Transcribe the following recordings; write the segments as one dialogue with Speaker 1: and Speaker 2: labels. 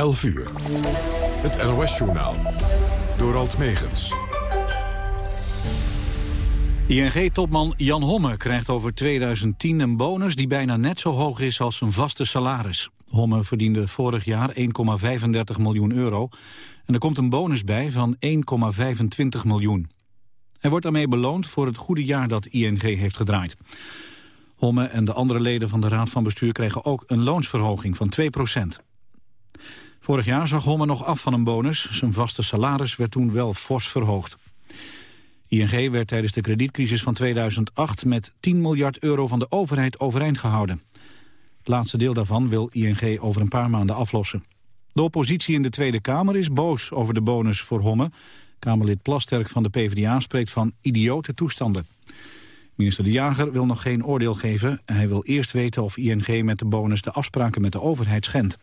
Speaker 1: 11 uur. Het NOS-journaal. Door Alt Megens.
Speaker 2: ING-topman Jan Homme krijgt over 2010 een bonus die bijna net zo hoog is als zijn vaste salaris. Homme verdiende vorig jaar 1,35 miljoen euro en er komt een bonus bij van 1,25 miljoen. Hij wordt daarmee beloond voor het goede jaar dat ING heeft gedraaid. Homme en de andere leden van de Raad van Bestuur kregen ook een loonsverhoging van 2 Vorig jaar zag Homme nog af van een bonus. Zijn vaste salaris werd toen wel fors verhoogd. ING werd tijdens de kredietcrisis van 2008 met 10 miljard euro van de overheid overeind gehouden. Het laatste deel daarvan wil ING over een paar maanden aflossen. De oppositie in de Tweede Kamer is boos over de bonus voor Homme. Kamerlid Plasterk van de PvdA spreekt van idiote toestanden. Minister De Jager wil nog geen oordeel geven. Hij wil eerst weten of ING met de bonus de afspraken met de overheid schendt.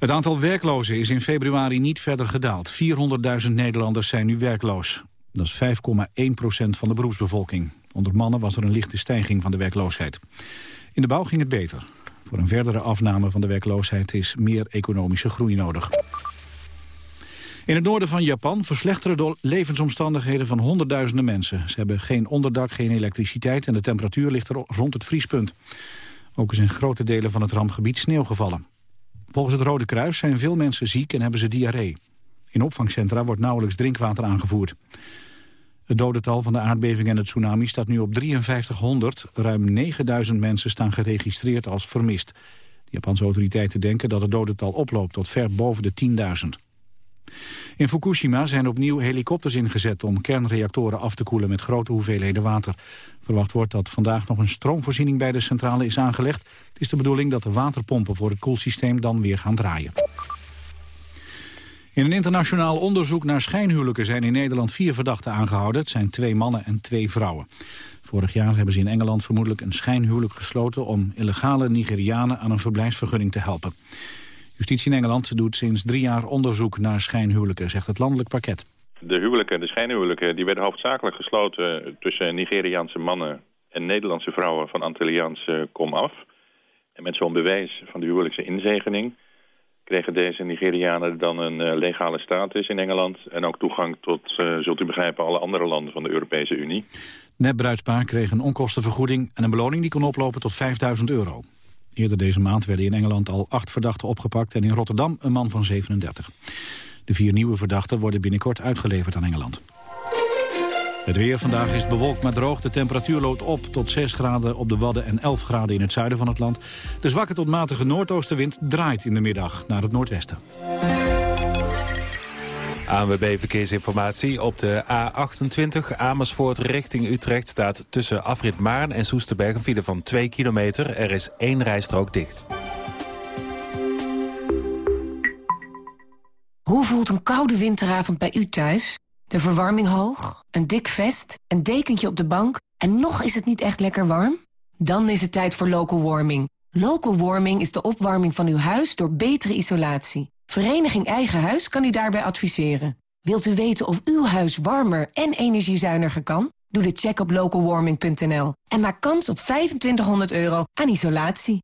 Speaker 2: Het aantal werklozen is in februari niet verder gedaald. 400.000 Nederlanders zijn nu werkloos. Dat is 5,1 procent van de beroepsbevolking. Onder mannen was er een lichte stijging van de werkloosheid. In de bouw ging het beter. Voor een verdere afname van de werkloosheid is meer economische groei nodig. In het noorden van Japan verslechteren de levensomstandigheden van honderdduizenden mensen. Ze hebben geen onderdak, geen elektriciteit en de temperatuur ligt er rond het vriespunt. Ook is in grote delen van het rampgebied sneeuw gevallen. Volgens het Rode Kruis zijn veel mensen ziek en hebben ze diarree. In opvangcentra wordt nauwelijks drinkwater aangevoerd. Het dodental van de aardbeving en het tsunami staat nu op 5300. Ruim 9000 mensen staan geregistreerd als vermist. De Japanse autoriteiten denken dat het dodental oploopt tot ver boven de 10.000. In Fukushima zijn opnieuw helikopters ingezet om kernreactoren af te koelen met grote hoeveelheden water. Verwacht wordt dat vandaag nog een stroomvoorziening bij de centrale is aangelegd. Het is de bedoeling dat de waterpompen voor het koelsysteem dan weer gaan draaien. In een internationaal onderzoek naar schijnhuwelijken zijn in Nederland vier verdachten aangehouden. Het zijn twee mannen en twee vrouwen. Vorig jaar hebben ze in Engeland vermoedelijk een schijnhuwelijk gesloten... om illegale Nigerianen aan een verblijfsvergunning te helpen. Justitie in Engeland doet sinds drie jaar onderzoek naar schijnhuwelijken, zegt het landelijk pakket.
Speaker 3: De huwelijken, de schijnhuwelijken, die werden hoofdzakelijk gesloten tussen Nigeriaanse mannen en Nederlandse vrouwen van Antilliaanse kom af. En met zo'n bewijs van de huwelijkse inzegening kregen deze Nigerianen dan een uh, legale status in Engeland... en ook toegang tot, uh, zult u begrijpen, alle andere landen van de Europese Unie.
Speaker 2: Nepbruidspaar kreeg een onkostenvergoeding en een beloning die kon oplopen tot 5000 euro. Eerder deze maand werden in Engeland al acht verdachten opgepakt... en in Rotterdam een man van 37. De vier nieuwe verdachten worden binnenkort uitgeleverd aan Engeland. Het weer vandaag is bewolkt maar droog. De temperatuur loopt op tot 6 graden op de Wadden en 11 graden in het zuiden van het land. De zwakke tot matige noordoostenwind draait in de middag naar het noordwesten.
Speaker 4: ANWB Verkeersinformatie. Op de A28 Amersfoort richting Utrecht staat tussen Afrit Maarn en Soesterberg een file van 2 kilometer. Er is één rijstrook dicht.
Speaker 5: Hoe voelt een koude winteravond bij u thuis? De verwarming hoog, een dik vest, een dekentje op de bank... en nog is het niet echt lekker warm? Dan is het tijd voor local warming. Local warming is de opwarming van uw huis door betere isolatie. Vereniging Eigen Huis kan u daarbij adviseren. Wilt u weten of uw huis warmer en energiezuiniger kan? Doe de check op localwarming.nl en maak kans op 2500 euro aan isolatie.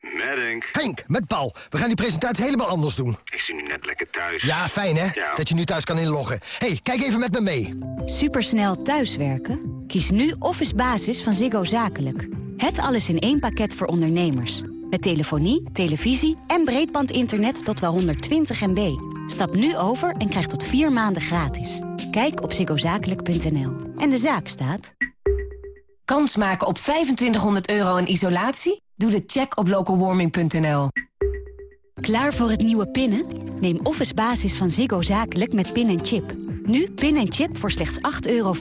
Speaker 6: Met Henk.
Speaker 7: Henk, met Paul. We gaan die presentatie helemaal anders doen.
Speaker 6: Ik zit nu net lekker thuis.
Speaker 7: Ja, fijn hè?
Speaker 6: Ja.
Speaker 7: Dat je nu thuis kan inloggen. hey, kijk even met me mee.
Speaker 8: Supersnel thuiswerken? Kies nu Office Basis van Ziggo Zakelijk. Het alles in één pakket voor ondernemers. Met telefonie, televisie en breedbandinternet tot wel 120 MB. Stap nu over en krijg tot vier maanden gratis. Kijk op ziggozakelijk.nl. En de zaak staat...
Speaker 5: Kans maken op 2500 euro in isolatie? Doe de check op localwarming.nl.
Speaker 8: Klaar voor het nieuwe pinnen? Neem Office Basis van Ziggo Zakelijk met pin en chip. Nu pin en chip voor slechts 8,95 euro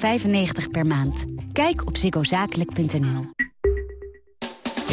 Speaker 8: per maand. Kijk op ziggozakelijk.nl.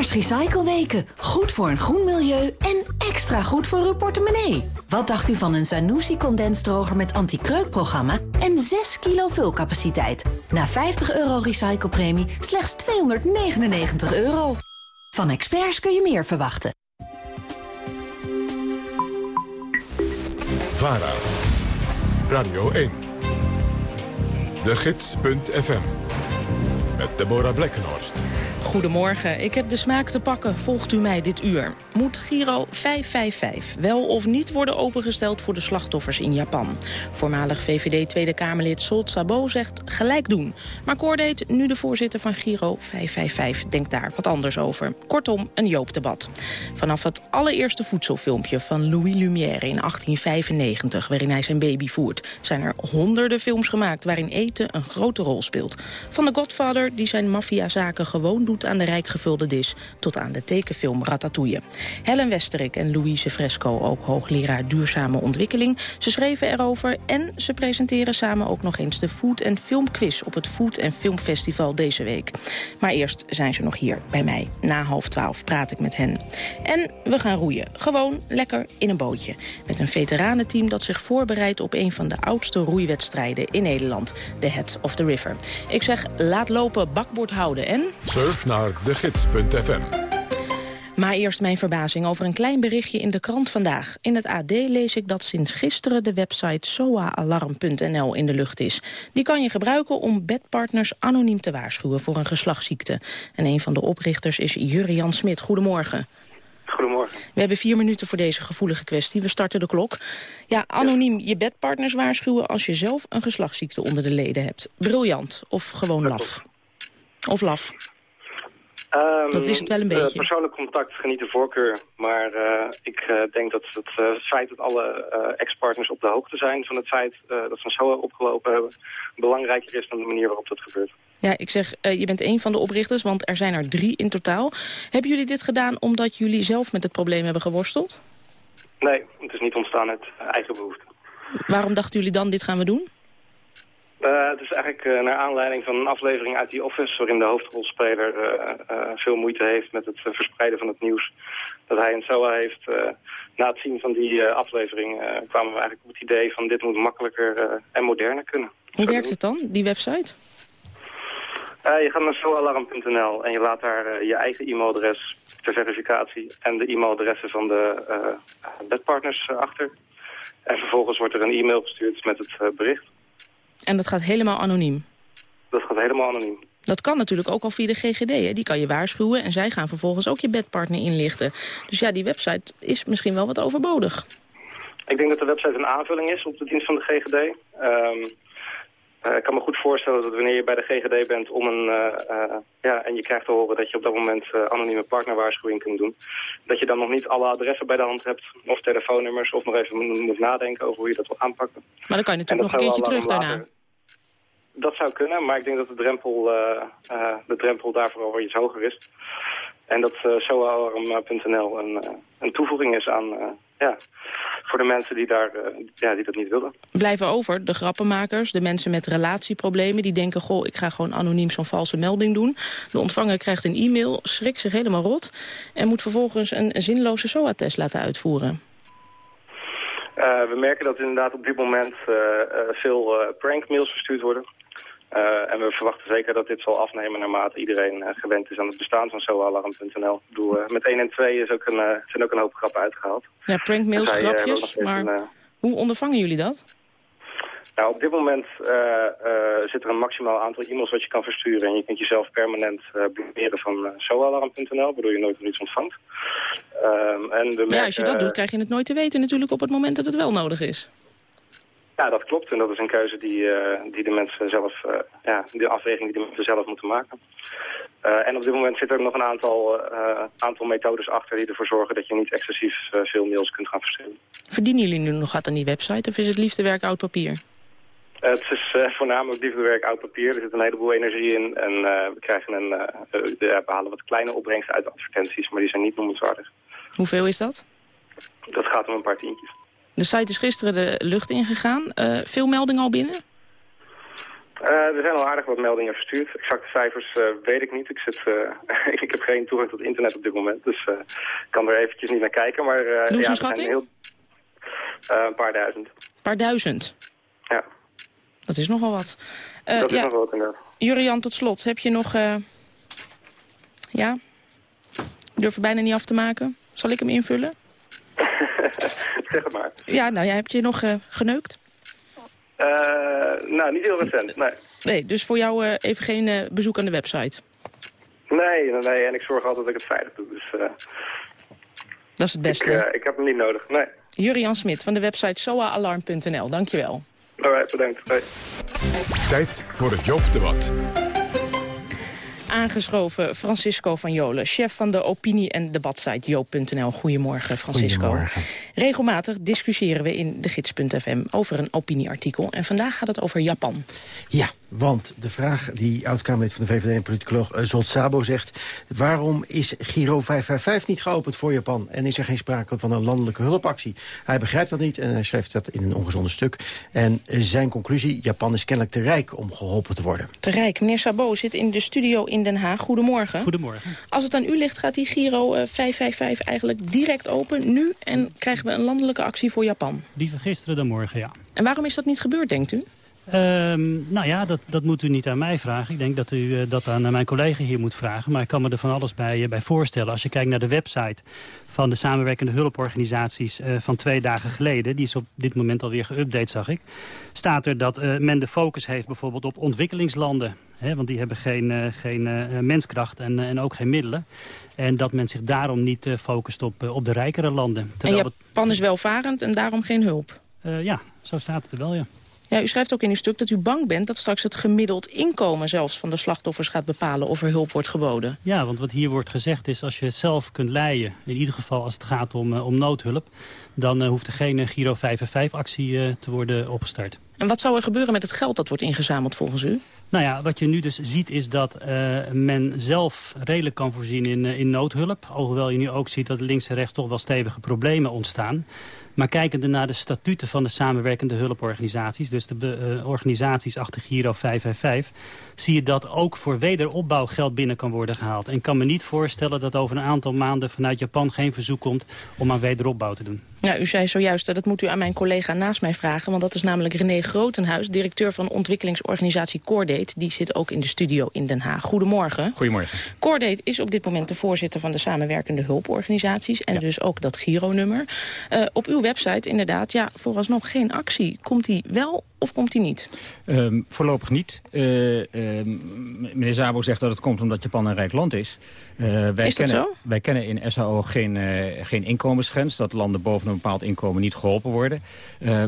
Speaker 9: Experts Recycleweken. Goed voor een groen milieu en extra goed voor uw portemonnee. Wat dacht u van een Zanussi condensdroger met anti-kreukprogramma en 6 kilo vulcapaciteit? Na 50 euro recyclepremie slechts 299 euro. Van Experts kun je meer verwachten.
Speaker 1: VARA, Radio 1, de gids.fm, met Deborah Blekkenhorst.
Speaker 10: Goedemorgen, ik heb de smaak te pakken. Volgt u mij dit uur. Moet Giro 555 wel of niet worden opengesteld voor de slachtoffers in Japan? Voormalig VVD Tweede Kamerlid Solt Sabo zegt gelijk doen. Maar Cordeet, nu de voorzitter van Giro 555, denkt daar wat anders over. Kortom, een Joop-debat. Vanaf het allereerste voedselfilmpje van Louis Lumière in 1895... waarin hij zijn baby voert, zijn er honderden films gemaakt... waarin eten een grote rol speelt. Van de Godfather, die zijn maffiazaken gewoon aan de rijk gevulde dis... tot aan de tekenfilm Ratatouille. Helen Westerik en Louise Fresco, ook hoogleraar duurzame ontwikkeling... ze schreven erover en ze presenteren samen ook nog eens... de Food en Film Quiz op het Food en Filmfestival deze week. Maar eerst zijn ze nog hier bij mij. Na half twaalf praat ik met hen. En we gaan roeien. Gewoon lekker in een bootje. Met een veteranenteam dat zich voorbereidt op een van de oudste roeiwedstrijden in Nederland. De Head of the River. Ik zeg, laat lopen, bakboord houden en...
Speaker 1: Surf naar degids.fm.
Speaker 10: Maar eerst mijn verbazing over een klein berichtje in de krant vandaag. In het AD lees ik dat sinds gisteren de website soaalarm.nl in de lucht is. Die kan je gebruiken om bedpartners anoniem te waarschuwen voor een geslachtsziekte. En een van de oprichters is Jurian Smit. Goedemorgen.
Speaker 11: Goedemorgen.
Speaker 10: We hebben vier minuten voor deze gevoelige kwestie. We starten de klok. Ja, anoniem je bedpartners waarschuwen als je zelf een geslachtsziekte onder de leden hebt. Briljant of gewoon laf? Of laf?
Speaker 11: Um,
Speaker 10: dat is het wel een beetje.
Speaker 11: persoonlijk contact geniet de voorkeur. Maar uh, ik uh, denk dat het, uh, feit dat alle ex-partners op de hoogte zijn van het feit dat ze een SOA opgelopen hebben, belangrijker is dan de manier waarop dat gebeurt.
Speaker 10: Ja, ik zeg, je bent een van de oprichters, want er zijn er drie in totaal. Hebben jullie dit gedaan omdat jullie zelf met het probleem hebben geworsteld?
Speaker 11: Nee, het is niet ontstaan uit eigen behoefte.
Speaker 10: Waarom dachten jullie dan, dit gaan we doen?
Speaker 11: Uh, het is eigenlijk uh, naar aanleiding van een aflevering uit die Office... waarin de hoofdrolspeler uh, veel moeite heeft met het verspreiden van het nieuws. Dat hij een SOA heeft. na het zien van die aflevering kwamen we eigenlijk op het idee van... dit moet makkelijker en moderner kunnen.
Speaker 10: Hoe werkt het dan, die website?
Speaker 11: je gaat naar soalarm.nl en je laat daar je eigen e-mailadres ter verificatie... en de e-mailadressen van de bedpartners achter. En vervolgens wordt er een e-mail gestuurd met het bericht...
Speaker 10: En dat gaat helemaal anoniem?
Speaker 11: Dat gaat helemaal anoniem.
Speaker 10: Dat kan natuurlijk ook al via de GGD. Hè? Die kan je waarschuwen en zij gaan vervolgens ook je bedpartner inlichten. Dus ja, die website is misschien wel wat overbodig.
Speaker 11: Ik denk dat de website een aanvulling is op de dienst van de GGD. Um, uh, ik kan me goed voorstellen dat wanneer je bij de GGD bent om een, uh, uh, ja, en je krijgt te horen dat je op dat moment anonieme partnerwaarschuwing kunt doen, dat je dan nog niet alle adressen bij de hand hebt, of telefoonnummers, of nog even moet nadenken over hoe je dat wil aanpakken.
Speaker 10: Maar dan kan je natuurlijk nog een keertje terug daarna. Later,
Speaker 11: dat zou kunnen, maar ik denk dat de drempel, de drempel daarvoor al iets hoger is. En dat uh, soalarm.nl een, een toevoeging is aan, ja, voor de mensen die, daar, uh, ja, die dat niet willen.
Speaker 10: Blijven over de grappenmakers, de mensen met relatieproblemen... die denken, goh, ik ga gewoon anoniem zo'n valse melding doen. De ontvanger krijgt een e-mail, schrikt zich helemaal rot... en moet vervolgens een, zinloze SOA-test laten uitvoeren.
Speaker 11: Uh, we merken dat inderdaad op dit moment uh, veel prankmails verstuurd worden. Uh, en we verwachten zeker dat dit zal afnemen naarmate iedereen uh, gewend is aan het bestaan van SoAlarm.nl. Uh, met 1 en 2 is ook een, zijn ook een hoop grappen uitgehaald.
Speaker 10: Ja, prankmails, grapjes, maar een, hoe ondervangen jullie dat?
Speaker 11: Nou, op dit moment zit er een maximaal aantal e-mails wat je kan versturen. En je kunt jezelf permanent blokkeren van SoAlarm.nl, waardoor je nooit iets ontvangt.
Speaker 10: Um, en ja, als je dat doet, krijg je het nooit te weten natuurlijk op het moment dat het wel nodig is.
Speaker 11: Ja, dat klopt. En dat is een keuze die, uh, die de mensen zelf, uh, ja, de afweging die de mensen zelf moeten maken. Uh, en op dit moment zit er nog een aantal, aantal methodes achter die ervoor zorgen dat je niet excessief veel mails kunt gaan versturen.
Speaker 10: Verdienen jullie nu nog wat aan die website of is het liefste werk oud papier?
Speaker 11: het is voornamelijk liefde werk oud papier. Er zit een heleboel energie in en we, krijgen een, we halen wat kleine opbrengsten uit de advertenties, maar die zijn niet noemenswaardig.
Speaker 10: Hoeveel is dat?
Speaker 11: Dat gaat om een paar tientjes.
Speaker 10: De site is gisteren de lucht ingegaan. Uh, veel meldingen al binnen?
Speaker 11: Uh, er zijn al aardig wat meldingen verstuurd. Exacte cijfers uh, weet ik niet. Ik, zit, uh, ik heb geen toegang tot internet op dit moment, dus ik kan er eventjes niet naar kijken. Maar
Speaker 10: Doe
Speaker 11: ja,
Speaker 10: een schatting?
Speaker 11: Heel, een paar duizend.
Speaker 10: Een paar duizend?
Speaker 11: Ja.
Speaker 10: Dat is nogal wat.
Speaker 11: dat is
Speaker 10: ja.
Speaker 11: wat inderdaad.
Speaker 10: Jurian, tot slot, heb je nog... ja? Ik durf er bijna niet af te maken. Zal ik hem invullen?
Speaker 11: zeg het maar.
Speaker 10: Ja, nou ja, heb je nog geneukt?
Speaker 11: Uh, nou, niet heel recent, nee.
Speaker 10: Nee, dus voor jou uh, even geen uh, bezoek aan de website?
Speaker 11: Nee, nee, en ik zorg altijd dat ik het veilig doe. Dus,
Speaker 10: dat is het beste.
Speaker 11: Ik, ik heb hem niet nodig, nee.
Speaker 10: Jurian Smit van de website soaalarm.nl, dankjewel.
Speaker 11: Alright, bedankt. Hoi.
Speaker 1: Tijd voor het Joop-debat
Speaker 10: aangeschoven Francisco van Jolen, chef van de opinie- en debatsite joop.nl. Goedemorgen, Francisco.
Speaker 12: Goedemorgen.
Speaker 10: Regelmatig discussiëren we in de gids.fm over een opinieartikel. En vandaag gaat het over Japan.
Speaker 12: Ja, want de vraag die oud-Kamerlid van de VVD en politicoloog uh, Zolt Sabo zegt... waarom is Giro 555 niet geopend voor Japan? En is er geen sprake van een landelijke hulpactie? Hij begrijpt dat niet en hij schrijft dat in een ongezonde stuk. En zijn conclusie, Japan is kennelijk te rijk om geholpen te worden.
Speaker 10: Te rijk. Meneer Sabo zit in de studio in Den Haag. Goedemorgen.
Speaker 13: Goedemorgen.
Speaker 10: Als het aan u ligt, gaat die Giro uh, 555 eigenlijk direct open nu... en krijgen we een landelijke actie voor Japan?
Speaker 13: Die van gisteren dan morgen, ja.
Speaker 10: En waarom is dat niet gebeurd, denkt u?
Speaker 13: Um, nou ja, dat, dat moet u niet aan mij vragen. Ik denk dat u uh, dat aan mijn collega hier moet vragen. Maar ik kan me er van alles bij, uh, bij voorstellen. Als je kijkt naar de website van de samenwerkende hulporganisaties uh, van twee dagen geleden... die is op dit moment alweer geüpdate, zag ik... staat er dat men de focus heeft bijvoorbeeld op ontwikkelingslanden. Hè, want die hebben geen, geen menskracht en, en ook geen middelen. En dat men zich daarom niet focust op, op de rijkere landen.
Speaker 10: En Japan het... is welvarend en daarom geen hulp?
Speaker 13: ja, zo staat het er wel, ja.
Speaker 10: Ja, u schrijft ook in uw stuk dat u bang bent dat straks het gemiddeld inkomen zelfs van de slachtoffers gaat bepalen of er hulp wordt geboden.
Speaker 13: Ja, want wat hier wordt gezegd is als je het zelf kunt leiden, in ieder geval als het gaat om, uh, om noodhulp, dan uh, hoeft er geen uh, Giro 5 en 5 actie te worden opgestart.
Speaker 10: En wat zou er gebeuren met het geld dat wordt ingezameld volgens u?
Speaker 13: Nou ja, wat je nu dus ziet is dat uh, men zelf redelijk kan voorzien in, in noodhulp. Alhoewel je nu ook ziet dat links en rechts toch wel stevige problemen ontstaan. Maar kijkende naar de statuten van de samenwerkende hulporganisaties... dus de uh, organisaties achter Giro 555... zie je dat ook voor wederopbouw geld binnen kan worden gehaald. En kan me niet voorstellen dat over een aantal maanden... vanuit Japan geen verzoek komt om aan wederopbouw te doen.
Speaker 10: Ja, u zei zojuist, dat moet u aan mijn collega naast mij vragen... want dat is namelijk René Grotenhuis, directeur van ontwikkelingsorganisatie Cordate. Die zit ook in de studio in Den Haag. Goedemorgen.
Speaker 14: Goedemorgen.
Speaker 10: Cordate is op dit moment de voorzitter van de samenwerkende hulporganisaties... en ja. dus ook dat Giro-nummer. Uh, op uw website inderdaad, ja, vooralsnog geen actie. Komt die wel of komt die niet?
Speaker 14: Um, voorlopig niet. Uh, uh, meneer Zabo zegt dat het komt omdat Japan een rijk land is.
Speaker 10: Uh, wij is dat
Speaker 14: kennen,
Speaker 10: zo?
Speaker 14: Wij kennen in SAO geen, geen inkomensgrens. Dat landen boven een bepaald inkomen niet geholpen worden.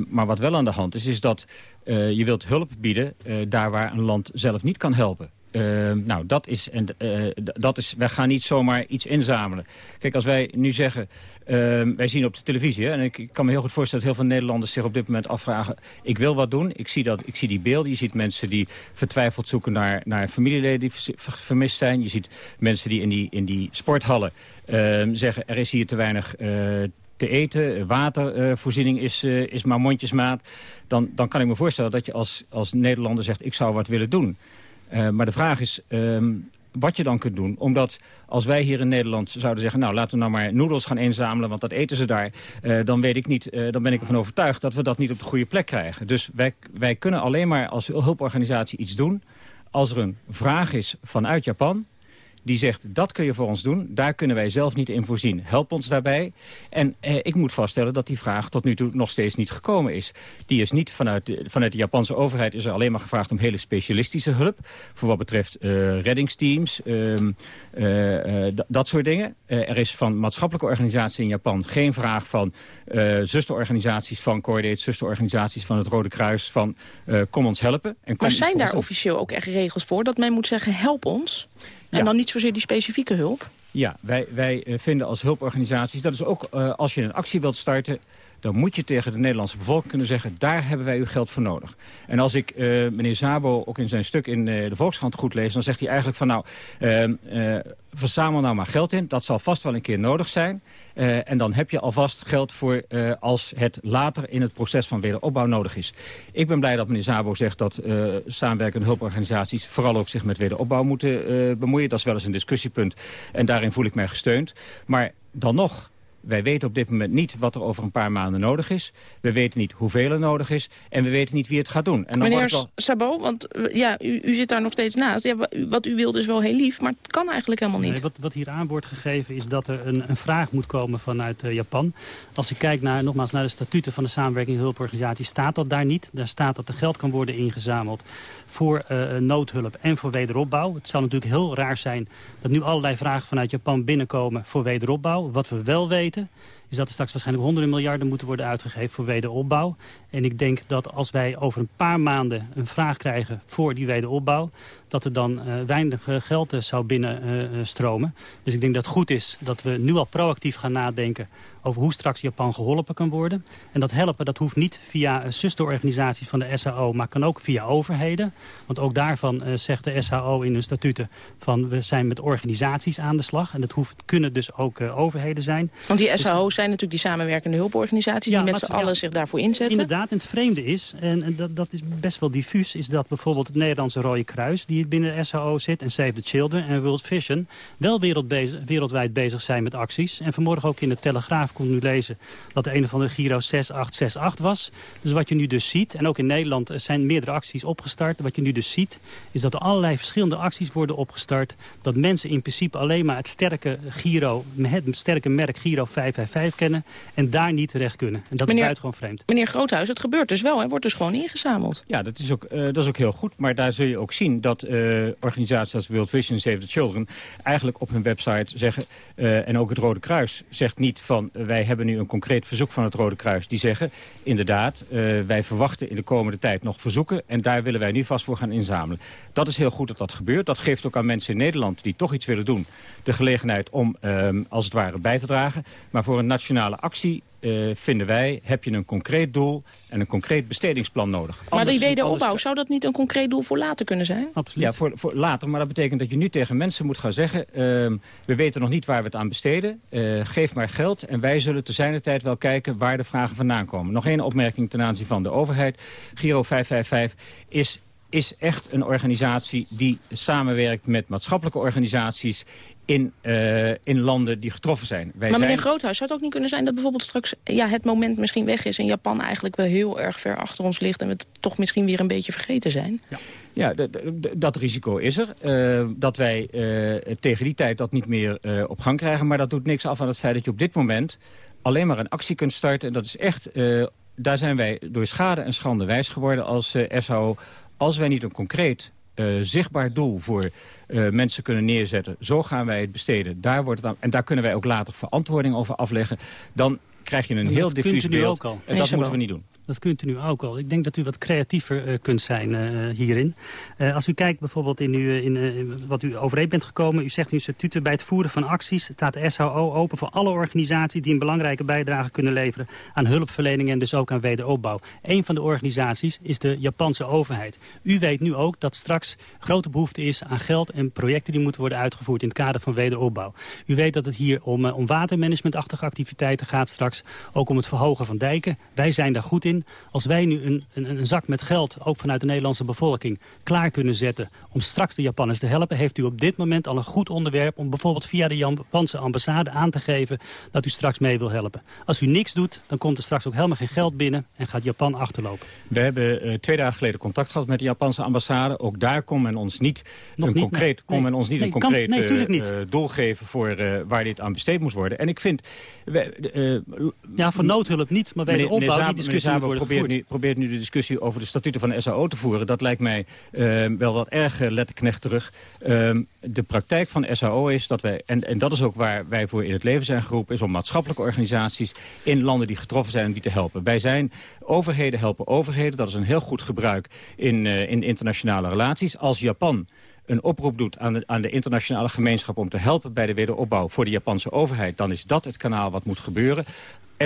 Speaker 14: maar wat wel aan de hand is, is dat je wilt hulp bieden... daar waar een land zelf niet kan helpen. Uh, nou, dat is, en, uh, dat is, wij gaan niet zomaar iets inzamelen. Kijk, als wij nu zeggen, uh, wij zien op de televisie... En ik, ik, kan me heel goed voorstellen dat heel veel Nederlanders zich op dit moment afvragen... ik wil wat doen, ik zie, dat, ik zie die beelden. Je ziet mensen die vertwijfeld zoeken naar, naar familieleden die vermist zijn. Je ziet mensen die in die, in die sporthallen zeggen... er is hier te weinig te eten, watervoorziening is, uh, is maar mondjesmaat... Dan, dan kan ik me voorstellen dat je als, als Nederlander zegt... ik zou wat willen doen. Uh, maar de vraag is um, wat je dan kunt doen. Omdat als wij hier in Nederland zouden zeggen... nou, laten we nou maar noedels gaan inzamelen, want dat eten ze daar... Uh, dan, weet ik niet, uh, dan ben ik ervan overtuigd dat we dat niet op de goede plek krijgen. Dus wij, wij kunnen alleen maar als hulporganisatie iets doen... als er een vraag is vanuit Japan die zegt, dat kun je voor ons doen. Daar kunnen wij zelf niet in voorzien. Help ons daarbij. En eh, ik moet vaststellen dat die vraag tot nu toe nog steeds niet gekomen is. Die is niet vanuit de, vanuit de Japanse overheid is er alleen maar gevraagd om hele specialistische hulp. Voor wat betreft uh, reddingsteams, uh, uh, dat soort dingen. er is van maatschappelijke organisaties in Japan geen vraag van zusterorganisaties van Cordate, zusterorganisaties van het Rode Kruis, van kom ons helpen. En kom
Speaker 10: maar zijn daar officieel ook echt regels voor dat men moet zeggen help ons? En
Speaker 14: Ja.
Speaker 10: dan niet zozeer die specifieke hulp?
Speaker 14: Ja, wij, wij uh, vinden als hulporganisaties... dat is ook uh, als je een actie wilt starten... dan moet je tegen de Nederlandse bevolking kunnen zeggen... daar hebben wij uw geld voor nodig. En als ik uh, meneer Zabo ook in zijn stuk in uh, de Volkskrant goed lees... dan zegt hij eigenlijk van nou, uh, verzamel nou maar geld in. Dat zal vast wel een keer nodig zijn. en dan heb je alvast geld voor als het later in het proces van wederopbouw nodig is. Ik ben blij dat meneer Zabo zegt dat samenwerkende hulporganisaties... vooral ook zich met wederopbouw moeten bemoeien. Dat is wel eens een discussiepunt. En daarin voel ik mij gesteund. Maar dan nog wij weten op dit moment niet wat er over een paar maanden nodig is. We weten niet hoeveel er nodig is. En we weten niet wie het gaat doen. En
Speaker 10: dan Meneer wel... Sabo, want eh, ja, u, u, zit daar nog steeds naast. Ja, wat u wilt is wel heel lief, maar het kan eigenlijk helemaal niet.
Speaker 13: Nee, wat, wat, hier aan wordt gegeven is dat er een, een vraag moet komen vanuit uh, Japan. Als je kijkt naar, nogmaals naar de statuten van de samenwerking hulporganisatie... staat dat daar niet. Daar staat dat er geld kan worden ingezameld voor uh, noodhulp en voor wederopbouw. Het zal natuurlijk heel raar zijn dat nu allerlei vragen vanuit Japan binnenkomen voor wederopbouw. Wat we wel weten eten. Is dat er straks waarschijnlijk honderden miljarden moeten worden uitgegeven voor wederopbouw. En ik denk dat als wij over een paar maanden een vraag krijgen voor die wederopbouw... dat er dan uh, weinig geld zou binnenstromen. Dus ik denk dat het goed is dat we nu al proactief gaan nadenken over hoe straks Japan geholpen kan worden. En dat helpen dat hoeft niet via zusterorganisaties van de SAO, maar kan ook via overheden. Want ook daarvan uh, zegt de SAO in hun statuten van we zijn met organisaties aan de slag. En dat hoeft, kunnen dus ook uh, overheden zijn.
Speaker 10: Want die SAO's zijn natuurlijk die samenwerkende hulporganisaties ja, die met z'n allen zich daarvoor inzetten.
Speaker 13: Inderdaad, en het vreemde is, en, en dat, dat is best wel diffuus, is dat bijvoorbeeld het Nederlandse Rode Kruis, die binnen de SAO zit, en Save the Children en World Vision, wel wereldwijd bezig zijn met acties. En vanmorgen ook in de Telegraaf kon nu lezen dat er een of andere Giro 6868 was. Dus wat je nu dus ziet, en ook in Nederland zijn meerdere acties opgestart. Wat je nu dus ziet, is dat er allerlei verschillende acties worden opgestart. Dat mensen in principe alleen maar het sterke Giro, het sterke merk Giro 555 kennen. En daar niet terecht kunnen. En dat meneer, is buitengewoon vreemd.
Speaker 10: Meneer Groothuis, het gebeurt dus wel. Hij wordt dus gewoon ingezameld.
Speaker 14: Ja, dat is ook, uh, dat is ook heel goed. Maar daar zul je ook zien dat uh, organisaties als World Vision Save the Children... eigenlijk op hun website zeggen, uh, en ook het Rode Kruis zegt niet van... wij hebben nu een concreet verzoek van het Rode Kruis. Die zeggen, inderdaad, uh, wij verwachten in de komende tijd nog verzoeken... en daar willen wij nu vast voor gaan inzamelen. Dat is heel goed dat dat gebeurt. Dat geeft ook aan mensen in Nederland die toch iets willen doen... de gelegenheid om, um, als het ware, bij te dragen. Maar voor een nationale actie uh, vinden wij, heb je een concreet doel en een concreet bestedingsplan nodig.
Speaker 10: Maar die wederopbouw, zou dat niet een concreet doel voor later kunnen zijn?
Speaker 14: Absoluut. Ja, voor, voor later, maar dat betekent dat je nu tegen mensen moet gaan zeggen... Uh, we weten nog niet waar we het aan besteden, uh, geef maar geld... en wij zullen te zijner tijd wel kijken waar de vragen vandaan komen. Nog één opmerking ten aanzien van de overheid. Giro 555 is is echt een organisatie die samenwerkt met maatschappelijke organisaties in, uh, in landen die getroffen zijn.
Speaker 10: Wij maar meneer zijn... Groothuis, zou het ook niet kunnen zijn dat bijvoorbeeld straks ja, het moment misschien weg is... en Japan eigenlijk wel heel erg ver achter ons ligt... en we het toch misschien weer een beetje vergeten zijn?
Speaker 14: Ja. Ja, dat risico is er. Uh, dat wij uh, tegen die tijd dat niet meer op gang krijgen. Maar dat doet niks af aan het feit dat je op dit moment alleen maar een actie kunt starten. En dat is echt, daar zijn wij door schade en schande wijs geworden als SAO. Als wij niet een concreet uh, zichtbaar doel voor uh, mensen kunnen neerzetten. Zo gaan wij het besteden. Daar wordt het aan, en daar kunnen wij ook later verantwoording over afleggen. Dan krijg je een heel diffuus beeld. En dat moeten we niet doen.
Speaker 13: Dat kunt u nu ook al. Ik denk dat u wat creatiever uh, kunt zijn uh, hierin. Uh, als u kijkt bijvoorbeeld in, in wat u overeen bent gekomen... u zegt in uw statuten bij het voeren van acties... staat de SHO open voor alle organisaties... die een belangrijke bijdrage kunnen leveren... aan hulpverlening en dus ook aan wederopbouw. Een van de organisaties is de Japanse overheid. U weet nu ook dat straks grote behoefte is aan geld... en projecten die moeten worden uitgevoerd in het kader van wederopbouw. U weet dat het hier om, om watermanagementachtige activiteiten gaat straks. Ook om het verhogen van dijken. Wij zijn daar goed in. Als wij nu een, een, een, zak met geld, ook vanuit de Nederlandse bevolking... klaar kunnen zetten om straks de Japanners te helpen... heeft u op dit moment al een goed onderwerp... om bijvoorbeeld via de Japanse ambassade aan te geven... dat u straks mee wil helpen. Als u niks doet, dan komt er straks ook helemaal geen geld binnen... en gaat Japan achterlopen.
Speaker 14: We hebben uh, twee dagen geleden contact gehad met de Japanse ambassade. Ook daar kon men ons niet Nog een niet, concreet, nee, kon men ons niet nee, een concreet kan, niet. Uh, doel geven... voor waar dit aan besteed moest worden. En ik vind...
Speaker 13: ja, voor noodhulp niet, maar bij de opbouw... die discussie
Speaker 14: probeert nu, probeert nu de discussie over de statuten van de SAO te voeren. Dat lijkt mij uh, wel wat erg letterknecht terug. Uh, de praktijk van de SAO is dat wij, en, en dat is ook waar wij voor in het leven zijn geroepen... is om maatschappelijke organisaties in landen die getroffen zijn om die te helpen. Wij zijn, overheden helpen overheden. Dat is een heel goed gebruik in, uh, in internationale relaties. Als Japan een oproep doet aan de, aan de internationale gemeenschap... om te helpen bij de wederopbouw voor de Japanse overheid... dan is dat het kanaal wat moet gebeuren.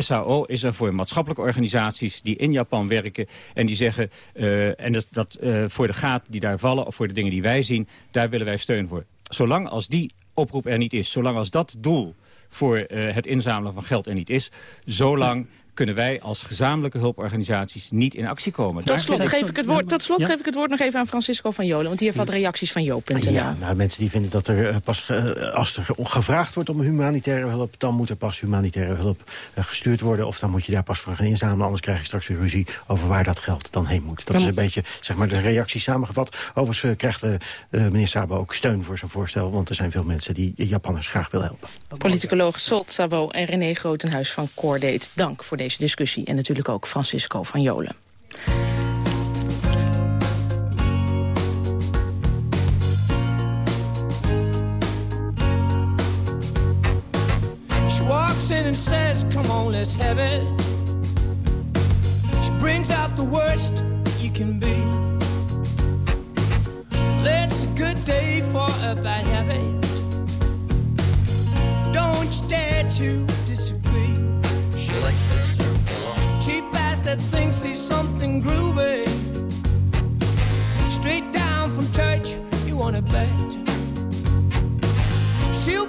Speaker 14: SAO is er voor maatschappelijke organisaties die in Japan werken... en die zeggen, uh, en dat, dat uh, voor de gaten die daar vallen... of voor de dingen die wij zien, daar willen wij steun voor. Zolang als die oproep er niet is, zolang als dat doel voor uh, het inzamelen van geld er niet is... zolang kunnen wij als gezamenlijke hulporganisaties niet in actie komen.
Speaker 15: Tot slot, geef ik, het woord, tot slot geef ik het woord nog even aan Francisco van Jolen. Want die heeft wat reacties van Joop.nl.
Speaker 12: Ja, nou, mensen die vinden dat er pas als er gevraagd wordt om humanitaire hulp... dan moet er pas humanitaire hulp gestuurd worden. Of dan moet je daar pas voor gaan inzamelen. Anders krijg je straks weer ruzie over waar dat geld dan heen moet. Dat is een beetje zeg maar, de reactie samengevat. Overigens krijgt uh, meneer Sabo ook steun voor zijn voorstel. Want er zijn veel mensen die Japanners graag willen helpen.
Speaker 15: Politicoloog Solt Sabo en René Grotenhuis van Cordate. Dank voor deze deze discussie. En natuurlijk ook Francisco van Jolen. And says, come on, let's have it. She brings out the worst you can be. It's a good day for a bad habit. Don't you dare to disagree.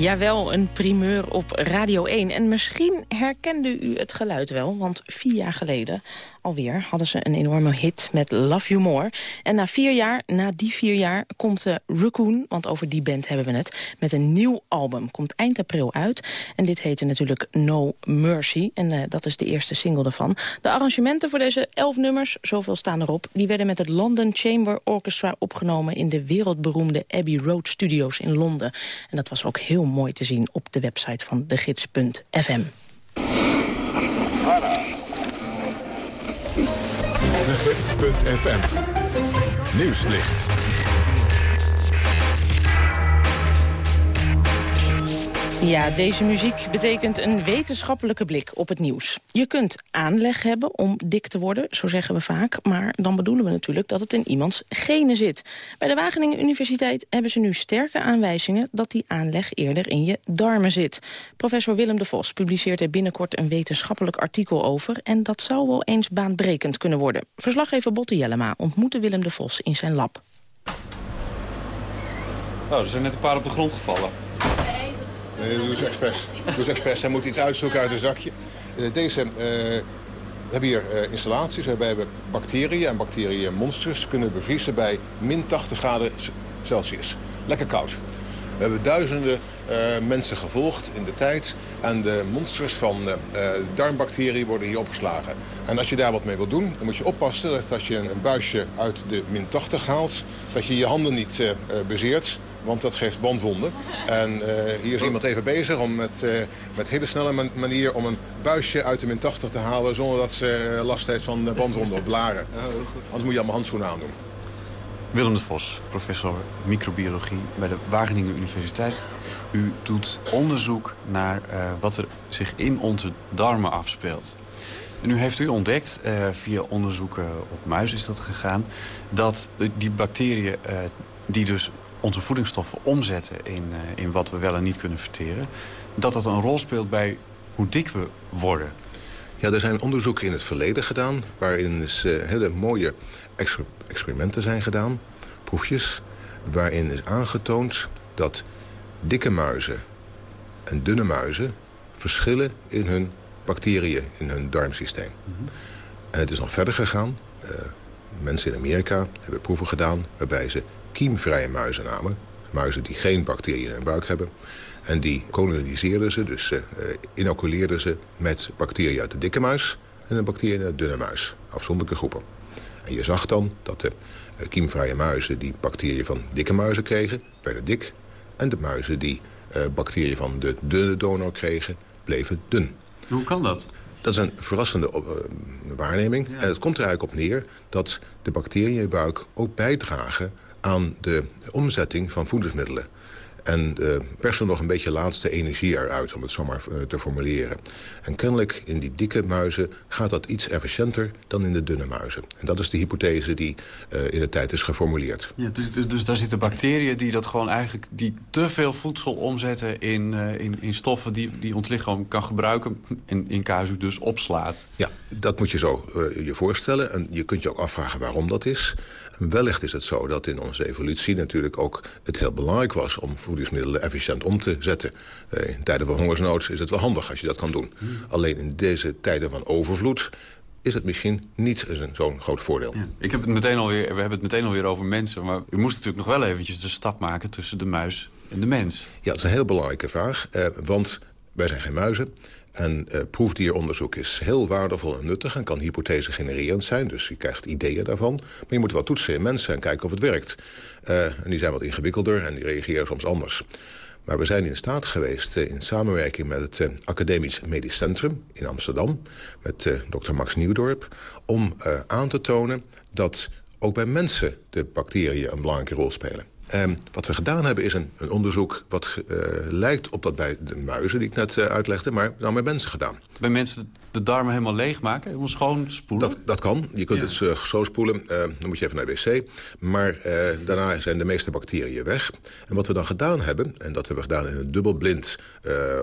Speaker 15: Jawel, een primeur op Radio 1. En misschien herkende u het geluid wel, want vier jaar geleden alweer hadden ze een enorme hit met Love You More. En na vier jaar, na die vier jaar, komt uh, Raccoon, want over die band hebben we het, met een nieuw album. Komt eind april uit. En dit heette natuurlijk No Mercy. En uh, dat is de eerste single daarvan. De arrangementen voor deze elf nummers, zoveel staan erop, die werden met het London Chamber Orchestra opgenomen in de wereldberoemde Abbey Road Studios in Londen. En dat was ook heel mooi te zien op de website van de gids.fm.
Speaker 1: De Gids.fm. Nieuwslicht.
Speaker 15: Ja, deze muziek betekent een wetenschappelijke blik op het nieuws. Je kunt aanleg hebben om dik te worden, zo zeggen we vaak... maar dan bedoelen we natuurlijk dat het in iemands genen zit. Bij de Wageningen Universiteit hebben ze nu sterke aanwijzingen... dat die aanleg eerder in je darmen zit. Professor Willem de Vos publiceert er binnenkort een wetenschappelijk artikel over... en dat zou wel eens baanbrekend kunnen worden. Verslaggever Botte Jellema ontmoette Willem de Vos in zijn lab.
Speaker 16: Oh, er zijn net een paar op de grond gevallen.
Speaker 17: Nee, dat doen ze expres. Dat doen iets uitzoeken uit een zakje. Deze, uh, we hebben hier uh, installaties waarbij we bacteriën en bacteriënmonsters kunnen bevriezen bij min 80 graden Celsius. Lekker koud. We hebben duizenden mensen gevolgd in de tijd. En de monsters van uh, darmbacteriën worden hier opgeslagen. En als je daar wat mee wil doen, dan moet je oppassen dat als je een buisje uit de min 80 haalt... dat je je handen niet bezeert, want dat geeft bandwonden. En uh, hier is iemand even bezig om met, uh, met hele snelle man manier om een buisje uit de min 80 te halen... zonder dat ze last heeft van bandwonden op blaren. Anders moet je allemaal handschoenen aandoen.
Speaker 16: Willem de Vos, professor microbiologie bij de Wageningen Universiteit. U doet onderzoek naar uh, wat er zich in onze darmen afspeelt. En nu heeft u ontdekt, uh, via onderzoeken op muis is dat gegaan... dat die bacteriën uh, die dus onze voedingsstoffen omzetten in, in wat we wel en niet kunnen verteren... dat dat een rol speelt bij hoe dik we worden.
Speaker 17: Ja, er zijn onderzoeken in het verleden gedaan... waarin dus, hele mooie exper experimenten zijn gedaan, proefjes... waarin is aangetoond dat dikke muizen en dunne muizen... verschillen in hun bacteriën, in hun darmsysteem. Mm -hmm. En het is nog verder gegaan. Uh, mensen in Amerika hebben proeven gedaan... waarbij ze kiemvrije muizen namen. Muizen die geen bacteriën in hun buik hebben. En die koloniseerden ze, dus uh, inoculeerden ze met bacteriën uit de dikke muis... en een bacteriën uit de dunne muis. Afzonderlijke groepen. En je zag dan dat de uh, kiemvrije muizen die bacteriën van dikke muizen kregen... werden dik. En de muizen die uh, bacteriën van de dunne donor kregen, bleven dun.
Speaker 16: Hoe kan dat?
Speaker 17: Dat is een verrassende uh, waarneming. Ja. En het komt er eigenlijk op neer dat de bacteriën in je buik ook bijdragen... aan de omzetting van voedingsmiddelen. En uh, persen nog een beetje laatste energie eruit, om het zo maar uh, te formuleren. En kennelijk in die dikke muizen gaat dat iets efficiënter dan in de dunne muizen. En dat is de hypothese die uh, in de tijd is geformuleerd.
Speaker 16: Ja, dus, dus, dus daar zitten bacteriën die dat gewoon eigenlijk die te veel voedsel omzetten in, in, in stoffen die, die ons lichaam kan gebruiken. En in casu dus opslaat.
Speaker 17: Ja, dat moet je zo je voorstellen. En je kunt je ook afvragen waarom dat is. Wellicht is het zo dat in onze evolutie natuurlijk ook het heel belangrijk was... om voedingsmiddelen efficiënt om te zetten. In tijden van hongersnood is het wel handig als je dat kan doen. Hmm. Alleen in deze tijden van overvloed is het misschien niet zo'n groot voordeel. Ja.
Speaker 16: Ik heb het meteen alweer, we hebben het meteen alweer over mensen... maar u moest natuurlijk nog wel eventjes de stap maken tussen de muis en de mens.
Speaker 17: Ja, dat is een heel belangrijke vraag, eh, want wij zijn geen muizen... En uh, proefdieronderzoek is heel waardevol en nuttig... en kan hypothese genererend zijn, dus je krijgt ideeën daarvan. Maar je moet wel toetsen in mensen en kijken of het werkt. Uh, en die zijn wat ingewikkelder en die reageren soms anders. Maar we zijn in staat geweest uh, in samenwerking met het Academisch Medisch Centrum in Amsterdam... met dokter Max Nieuwdorp, om aan te tonen dat ook bij mensen de bacteriën een belangrijke rol spelen. Um, wat we gedaan hebben is een, een onderzoek wat uh, lijkt op dat bij de muizen die ik net uh, uitlegde, maar dan bij mensen gedaan.
Speaker 16: Bij mensen de darmen helemaal leegmaken, helemaal schoon spoelen?
Speaker 17: Dat, dat kan. Je kunt ja. het uh, zo spoelen. dan moet je even naar de wc. Maar daarna zijn de meeste bacteriën weg. En wat we dan gedaan hebben, en dat hebben we gedaan in een dubbelblind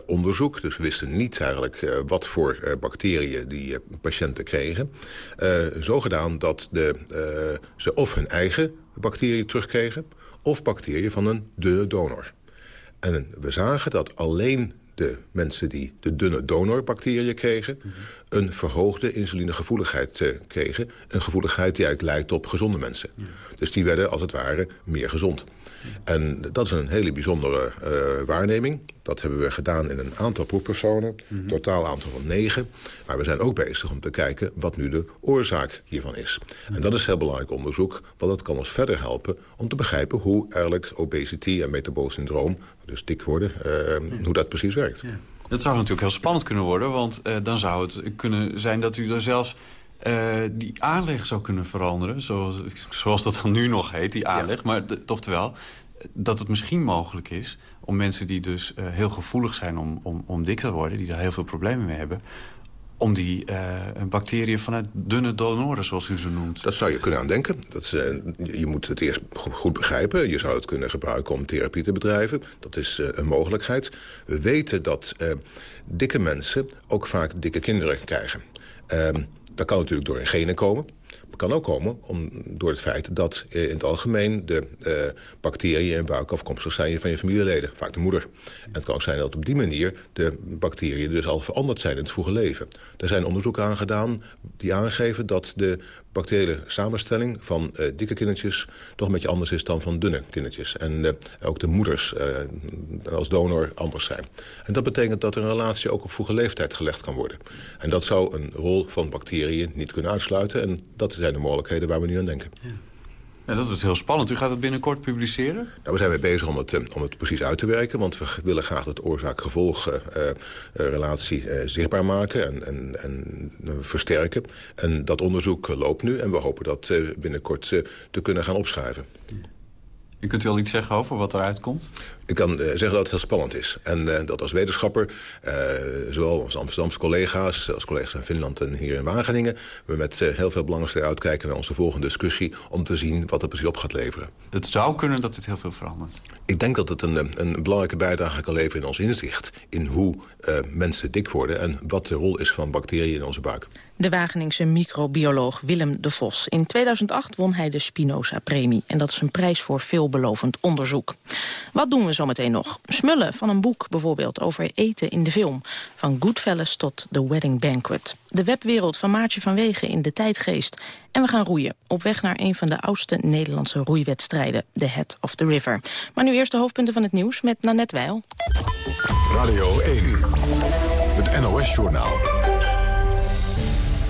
Speaker 17: onderzoek. Dus we wisten niet eigenlijk wat voor bacteriën die patiënten kregen. zo gedaan dat de, ze of hun eigen bacteriën terugkregen of bacteriën van een dunne donor. En we zagen dat alleen de mensen die de dunne donorbacteriën kregen... Een verhoogde insulinegevoeligheid uh, kregen. Een gevoeligheid die eigenlijk lijkt op gezonde mensen. Dus die werden als het ware meer gezond. En dat is een hele bijzondere uh, waarneming. Dat hebben we gedaan in een aantal proefpersonen. Mm -hmm. Totaal aantal van negen. Maar we zijn ook bezig om te kijken wat nu de oorzaak hiervan is. Mm -hmm. En dat is heel belangrijk onderzoek. Want dat kan ons verder helpen om te begrijpen hoe eigenlijk obesity en metabool syndroom... dus dik worden, uh, ja. hoe dat precies werkt. Ja.
Speaker 16: Dat zou natuurlijk heel spannend kunnen worden. Want uh, dan zou het kunnen zijn dat u er zelfs... Uh, die aanleg zou kunnen veranderen, zoals, zoals dat dan nu nog heet, die aanleg. Ja. Maar oftewel, dat het misschien mogelijk is om mensen die dus uh, heel gevoelig zijn om, om, om dik te worden... die daar heel veel problemen mee hebben om die uh, bacteriën vanuit dunne donoren, zoals u ze noemt.
Speaker 17: Dat zou je kunnen aandenken. Dat is, uh, je moet het eerst goed begrijpen. Je zou het kunnen gebruiken om therapie te bedrijven. Dat is uh, een mogelijkheid. We weten dat dikke mensen ook vaak dikke kinderen krijgen. Ehm, dat kan natuurlijk door hun genen komen. kan ook komen om, door het feit dat in het algemeen de bacteriën in buik afkomstig zijn van je familieleden. Vaak de moeder. En het kan ook zijn dat op die manier de bacteriën dus al veranderd zijn in het vroege leven. Er zijn onderzoeken aan gedaan die aangeven dat de bacteriële samenstelling van uh, dikke kindertjes... toch een beetje anders is dan van dunne kindertjes. En uh, ook de moeders uh, als donor anders zijn. En dat betekent dat er een relatie ook op vroege leeftijd gelegd kan worden. En dat zou een rol van bacteriën niet kunnen uitsluiten. En dat zijn de mogelijkheden waar we nu aan denken. Ja.
Speaker 16: Ja, dat is heel spannend. U gaat het binnenkort publiceren?
Speaker 17: Nou, we zijn mee bezig om het, eh, om het precies uit te werken. Want we willen graag het oorzaak-gevolg-relatie uh, uh, zichtbaar maken en, en, en versterken. En dat onderzoek loopt nu. En we hopen dat binnenkort te kunnen gaan opschrijven.
Speaker 16: En kunt u al iets zeggen over wat eruit komt?
Speaker 17: Ik kan uh, zeggen dat het heel spannend is. En uh, dat als wetenschapper, uh, zowel als Amsterdamse collega's... als collega's in Finland en hier in Wageningen... we met heel veel belangstelling uitkijken naar onze volgende discussie... om te zien wat het precies op gaat leveren.
Speaker 16: Het zou kunnen dat dit heel veel verandert.
Speaker 17: Ik denk dat het een, een belangrijke bijdrage kan leveren in ons inzicht... in hoe mensen dik worden en wat de rol is van bacteriën in onze buik.
Speaker 10: De Wageningse microbioloog Willem de Vos. In 2008 won hij de Spinoza-premie. En dat is een prijs voor veelbelovend onderzoek. Wat doen we zometeen nog? Smullen van een boek bijvoorbeeld over eten in de film. Van Goodfellas tot The Wedding Banquet. De webwereld van Maartje van Wegen in de tijdgeest. En we gaan roeien. Op weg naar een van de oudste Nederlandse roeiwedstrijden. The Head of the River. Maar nu eerst de hoofdpunten van het nieuws met Nanette Weil.
Speaker 1: Radio 1. Het NOS-journaal.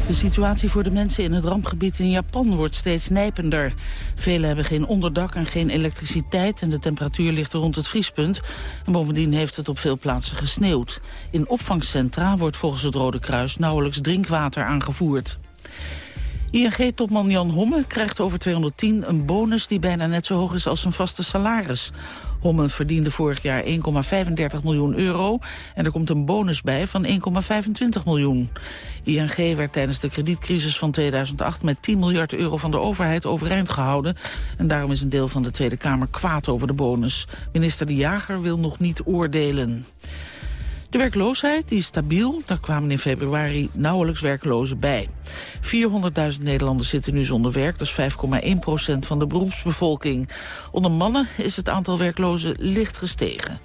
Speaker 18: De situatie voor de mensen in het rampgebied in Japan wordt steeds nijpender. Velen hebben geen onderdak en geen elektriciteit en de temperatuur ligt rond het vriespunt. En bovendien heeft het op veel plaatsen gesneeuwd. In opvangcentra wordt volgens het Rode Kruis nauwelijks drinkwater aangevoerd. ING-topman Jan Homme krijgt over 210 een bonus die bijna net zo hoog is als zijn vaste salaris. Homme verdiende vorig jaar 1,35 miljoen euro en er komt een bonus bij van 1,25 miljoen. ING werd tijdens de kredietcrisis van 2008 met 10 miljard euro van de overheid overeind gehouden. En daarom is een deel van de Tweede Kamer kwaad over de bonus. Minister De Jager wil nog niet oordelen. De werkloosheid is stabiel. Daar kwamen in februari nauwelijks werklozen bij. 400.000 Nederlanders zitten nu zonder werk. Dat is 5,1 procent van de beroepsbevolking. Onder mannen is het aantal werklozen licht gestegen.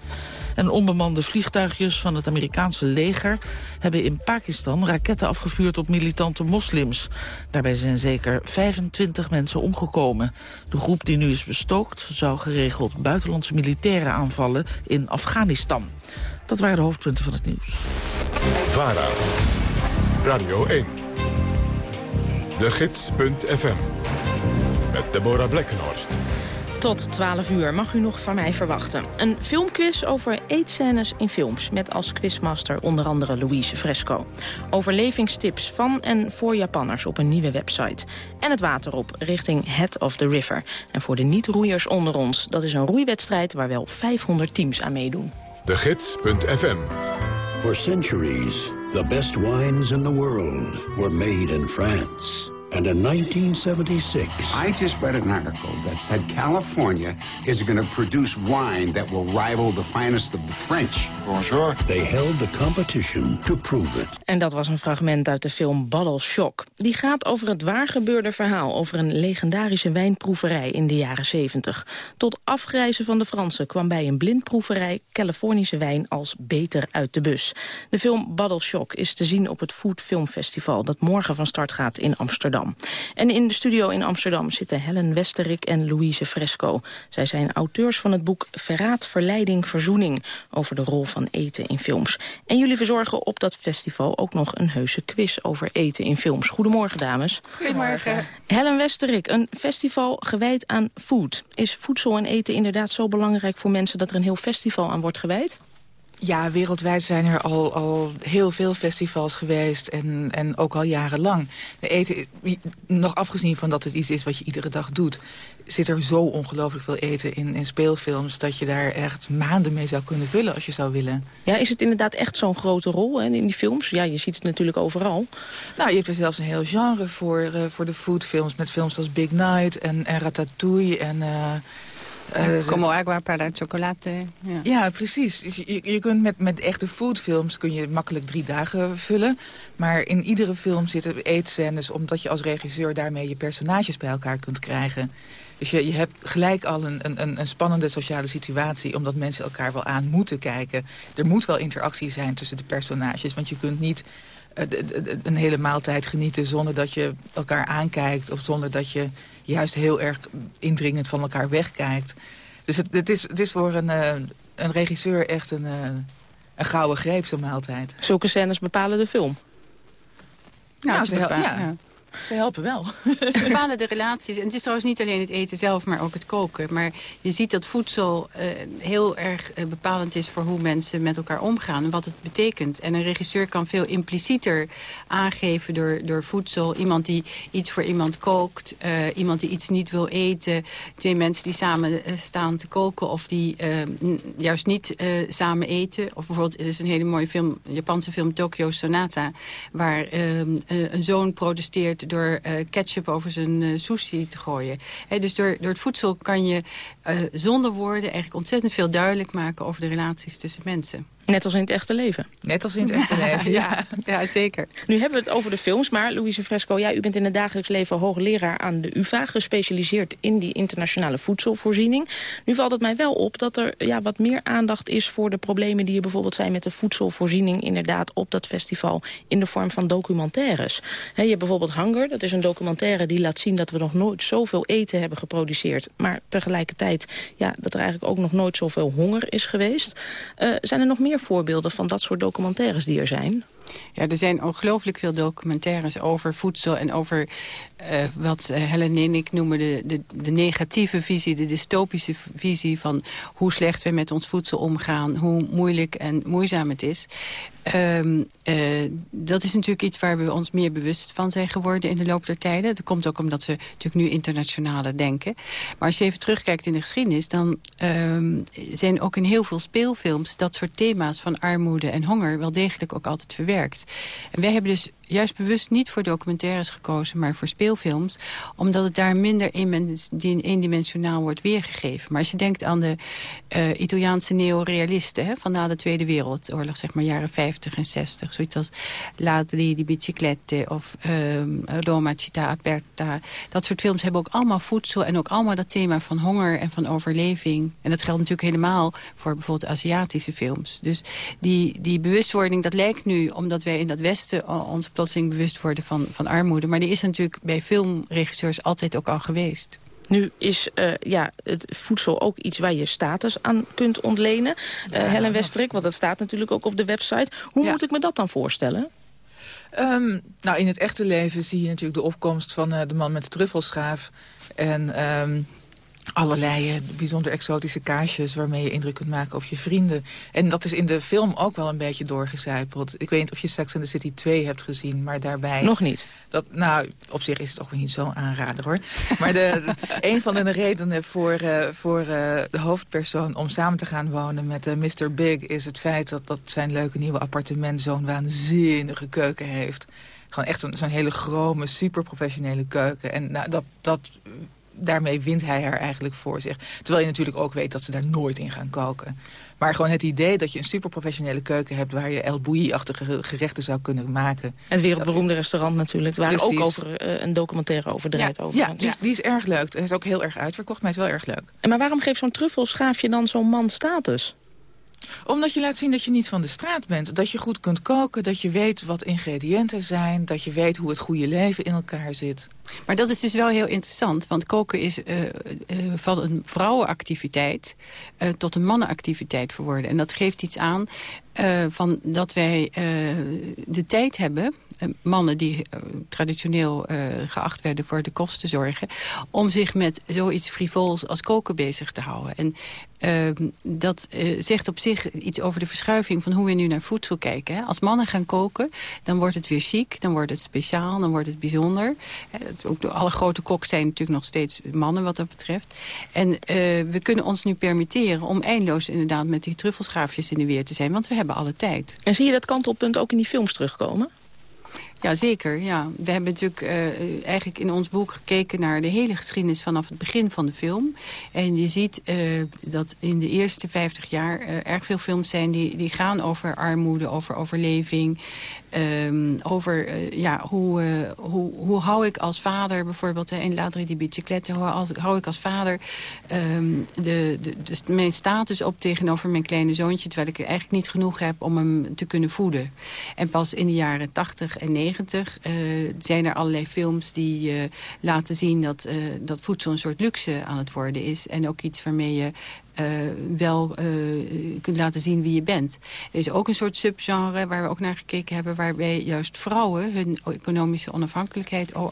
Speaker 18: En onbemande vliegtuigjes van het Amerikaanse leger... hebben in Pakistan raketten afgevuurd op militante moslims. Daarbij zijn zeker 25 mensen omgekomen. De groep die nu is bestookt zou geregeld buitenlandse militairen aanvallen in Afghanistan. Dat waren de hoofdpunten van het nieuws.
Speaker 1: VARA, Radio 1, de gids.fm, met Deborah Blekkenhorst.
Speaker 10: Tot 12 uur mag u nog van mij verwachten. Een filmquiz over eetscènes in films... met als quizmaster onder andere Louise Fresco. Overlevingstips van en voor Japanners op een nieuwe website. En het water op richting Head of the River. En voor de niet-roeiers onder ons... dat is een roeiwedstrijd waar wel 500 teams aan meedoen.
Speaker 1: De Gids.fm
Speaker 19: For centuries, the best wines in the world were made in France. And in 1976...
Speaker 20: I just read an article that said California is going to produce wine that will rival the finest of the French.
Speaker 19: Bonjour. They held the competition to prove it.
Speaker 10: En dat was een fragment uit de film Bottle Shock. Die gaat over het waargebeurde verhaal over een legendarische wijnproeverij in de jaren 70. Tot afgrijzen van de Fransen kwam bij een blindproeverij Californische wijn als beter uit de bus. De film Bottle Shock is te zien op het Food Film Festival dat morgen van start gaat in Amsterdam. En in de studio in Amsterdam zitten Helen Westerik en Louise Fresco. Zij zijn auteurs van het boek Verraad, Verleiding, Verzoening... over de rol van eten in films. En jullie verzorgen op dat festival ook nog een heuse quiz over eten in films. Goedemorgen, dames.
Speaker 21: Goedemorgen.
Speaker 10: Helen Westerik, een festival gewijd aan food. Is voedsel en eten inderdaad zo belangrijk voor mensen... dat er een heel festival aan wordt gewijd?
Speaker 21: Ja, wereldwijd zijn er al, al heel veel festivals geweest en, en ook al jarenlang. De eten, nog afgezien van dat het iets is wat je iedere dag doet... zit er zo ongelooflijk veel eten in, in speelfilms... dat je daar echt maanden mee zou kunnen vullen als je zou willen.
Speaker 10: Ja, is het inderdaad echt zo'n grote rol hè, in die films? Ja, je ziet het natuurlijk overal.
Speaker 21: Nou, je hebt er zelfs een heel genre voor, uh, voor de foodfilms... met films als Big Night en, en Ratatouille en... Uh, Uh,
Speaker 22: Como agua para chocolate. Ja,
Speaker 21: ja precies. Dus je, je kunt met, met echte foodfilms kun je makkelijk drie dagen vullen. Maar in iedere film zitten eetscènes... omdat je als regisseur daarmee je personages bij elkaar kunt krijgen. Dus je, je hebt gelijk al een, een, een spannende sociale situatie... omdat mensen elkaar wel aan moeten kijken. Er moet wel interactie zijn tussen de personages. Want je kunt niet een hele maaltijd genieten zonder dat je elkaar aankijkt... of zonder dat je juist heel erg indringend van elkaar wegkijkt. Dus het, het, is, het is voor een, uh, een regisseur echt een, uh, een gouden greep, zo'n maaltijd.
Speaker 10: Zulke scènes bepalen de film?
Speaker 21: Nou, nou ze, ja. ja. Ze helpen wel.
Speaker 22: Ze bepalen de relaties. En het is trouwens niet alleen het eten zelf, maar ook het koken. Maar je ziet dat voedsel uh, heel erg uh, bepalend is voor hoe mensen met elkaar omgaan. En wat het betekent. En een regisseur kan veel implicieter aangeven door, door voedsel. Iemand die iets voor iemand kookt. Uh, iemand die iets niet wil eten. Twee mensen die samen staan te koken. Of die juist niet samen eten. Of bijvoorbeeld, er is een hele mooie film, Japanse film Tokyo Sonata. Waar een zoon protesteert door uh, ketchup over zijn uh, sushi te gooien. Dus door, door het voedsel kan je uh, zonder woorden eigenlijk ontzettend veel duidelijk maken over de relaties tussen mensen.
Speaker 10: Net als in het echte leven.
Speaker 21: Net als in het echte leven, ja.
Speaker 22: ja. zeker.
Speaker 10: Nu hebben we het over de films, maar Louise Fresco... Ja, u bent in het dagelijks leven hoogleraar aan de UvA... gespecialiseerd in die internationale voedselvoorziening. Nu valt het mij wel op dat er ja, wat meer aandacht is... voor de problemen die er bijvoorbeeld zijn met de voedselvoorziening... inderdaad op dat festival in de vorm van documentaires. He, je hebt bijvoorbeeld Hunger, dat is een documentaire... die laat zien dat we nog nooit zoveel eten hebben geproduceerd. Maar tegelijkertijd ja, dat er eigenlijk ook nog nooit zoveel honger is geweest. Uh, zijn er nog meer voorbeelden van dat soort documentaires die er zijn?
Speaker 22: Ja, er zijn ongelooflijk veel documentaires over voedsel en over uh, wat uh, Helen en ik noemen de, de, de, negatieve visie, de dystopische visie van hoe slecht we met ons voedsel omgaan, hoe moeilijk en moeizaam het is. Um, uh, dat is natuurlijk iets waar we ons meer bewust van zijn geworden in de loop der tijden. Dat komt ook omdat we natuurlijk nu internationaler denken. Maar als je even terugkijkt in de geschiedenis, dan um, zijn ook in heel veel speelfilms dat soort thema's van armoede en honger wel degelijk ook altijd verwerkt. En wij hebben dus juist bewust niet voor documentaires gekozen, maar voor speelfilms. Omdat het daar minder eendimensionaal wordt weergegeven. Maar als je denkt aan de uh, Italiaanse neorealisten van na de Tweede Wereldoorlog, zeg maar jaren 50 en 60. Zoiets als Ladri di Biciclette of um, Roma Città Aperta. Dat soort films hebben ook allemaal voedsel en ook allemaal dat thema van honger en van overleving. En dat geldt natuurlijk helemaal voor bijvoorbeeld Aziatische films. Dus die, die bewustwording, dat lijkt nu, omdat wij in dat Westen ons plotseling bewust worden van, van armoede. Maar die is natuurlijk bij filmregisseurs altijd ook al geweest.
Speaker 10: Nu is uh, ja, het voedsel ook iets waar je status aan kunt ontlenen. Uh, Helen Westerik, want dat staat natuurlijk ook op de website. Hoe ja. moet ik me dat dan voorstellen?
Speaker 21: Um, nou, in het echte leven zie je natuurlijk de opkomst van uh, de man met de truffelschaaf. En... Um, allerlei bijzonder exotische kaasjes waarmee je indruk kunt maken op je vrienden. En dat is in de film ook wel een beetje doorgecijpeld. Ik weet niet of je Sex and the City 2 hebt gezien, maar daarbij...
Speaker 10: Nog niet?
Speaker 21: Dat, nou, op zich is het ook weer niet zo'n aanrader, hoor. Maar de, een van de redenen voor, uh, voor uh, de hoofdpersoon om samen te gaan wonen met uh, Mr. Big... is het feit dat, dat zijn leuke nieuwe appartement zo'n waanzinnige keuken heeft. Gewoon echt zo'n hele chrome, super professionele keuken. En nou, dat... dat daarmee wint hij haar eigenlijk voor zich. Terwijl je natuurlijk ook weet dat ze daar nooit in gaan koken. Maar gewoon het idee dat je een superprofessionele keuken hebt... waar je El Bouilly-achtige gerechten zou kunnen maken.
Speaker 10: Het wereldberoemde restaurant natuurlijk. Waar ook over uh, een documentaire over draait.
Speaker 21: Ja,
Speaker 10: over.
Speaker 21: ja, die, is, die is erg leuk. Het is ook heel erg uitverkocht, maar het is wel erg leuk.
Speaker 10: En maar waarom geeft zo'n truffelschaafje dan zo'n man status?
Speaker 21: Omdat je laat zien dat je niet van de straat bent. Dat je goed kunt koken, dat je weet wat ingrediënten zijn... dat je weet hoe het goede leven in elkaar zit.
Speaker 22: Maar dat is dus wel heel interessant. Want koken is uh, uh, van een vrouwenactiviteit uh, tot een mannenactiviteit verworden. En dat geeft iets aan van dat wij de tijd hebben mannen die uh, traditioneel uh, geacht werden voor de kosten te zorgen... om zich met zoiets frivols als koken bezig te houden. En uh, dat zegt op zich iets over de verschuiving van hoe we nu naar voedsel kijken. Hè. Als mannen gaan koken, dan wordt het weer chic, dan wordt het speciaal, dan wordt het bijzonder. Ook alle grote koks zijn natuurlijk nog steeds mannen wat dat betreft. En we kunnen ons nu permitteren om eindeloos inderdaad met die truffelschaafjes in de weer te zijn, want we hebben alle tijd.
Speaker 10: En zie je dat kantelpunt ook in die films terugkomen?
Speaker 22: Ja, zeker. Ja. We hebben natuurlijk uh, eigenlijk in ons boek gekeken naar de hele geschiedenis vanaf het begin van de film. En je ziet uh, dat in de eerste 50 jaar uh, erg veel films zijn die, die gaan over armoede, over overleving. Um, over uh, ja, hoe, uh, hoe, hoe hou ik als vader bijvoorbeeld uh, in Ladri di Biciclette, hoe als, hou ik als vader um, de, de, mijn status op tegenover mijn kleine zoontje, terwijl ik eigenlijk niet genoeg heb om hem te kunnen voeden. En pas in de jaren 80 en 90 zijn er allerlei films die laten zien dat, dat voedsel een soort luxe aan het worden is. En ook iets waarmee je uh, wel uh, kunt laten zien wie je bent. Er is ook een soort subgenre waar we ook naar gekeken hebben... waarbij juist vrouwen hun economische onafhankelijkheid uh,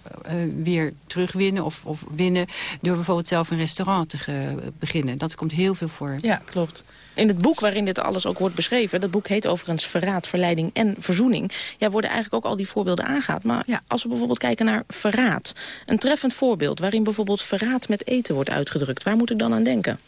Speaker 22: weer terugwinnen of, of, winnen... door bijvoorbeeld zelf een restaurant te beginnen. Dat komt heel veel voor.
Speaker 10: Ja, klopt. In het boek waarin dit alles ook wordt beschreven... dat boek heet overigens Verraad, Verleiding en Verzoening... ja, worden eigenlijk ook al die voorbeelden aangehaald. Maar ja. als we bijvoorbeeld kijken naar verraad... een treffend voorbeeld waarin bijvoorbeeld verraad met eten wordt uitgedrukt... waar moet ik dan aan denken?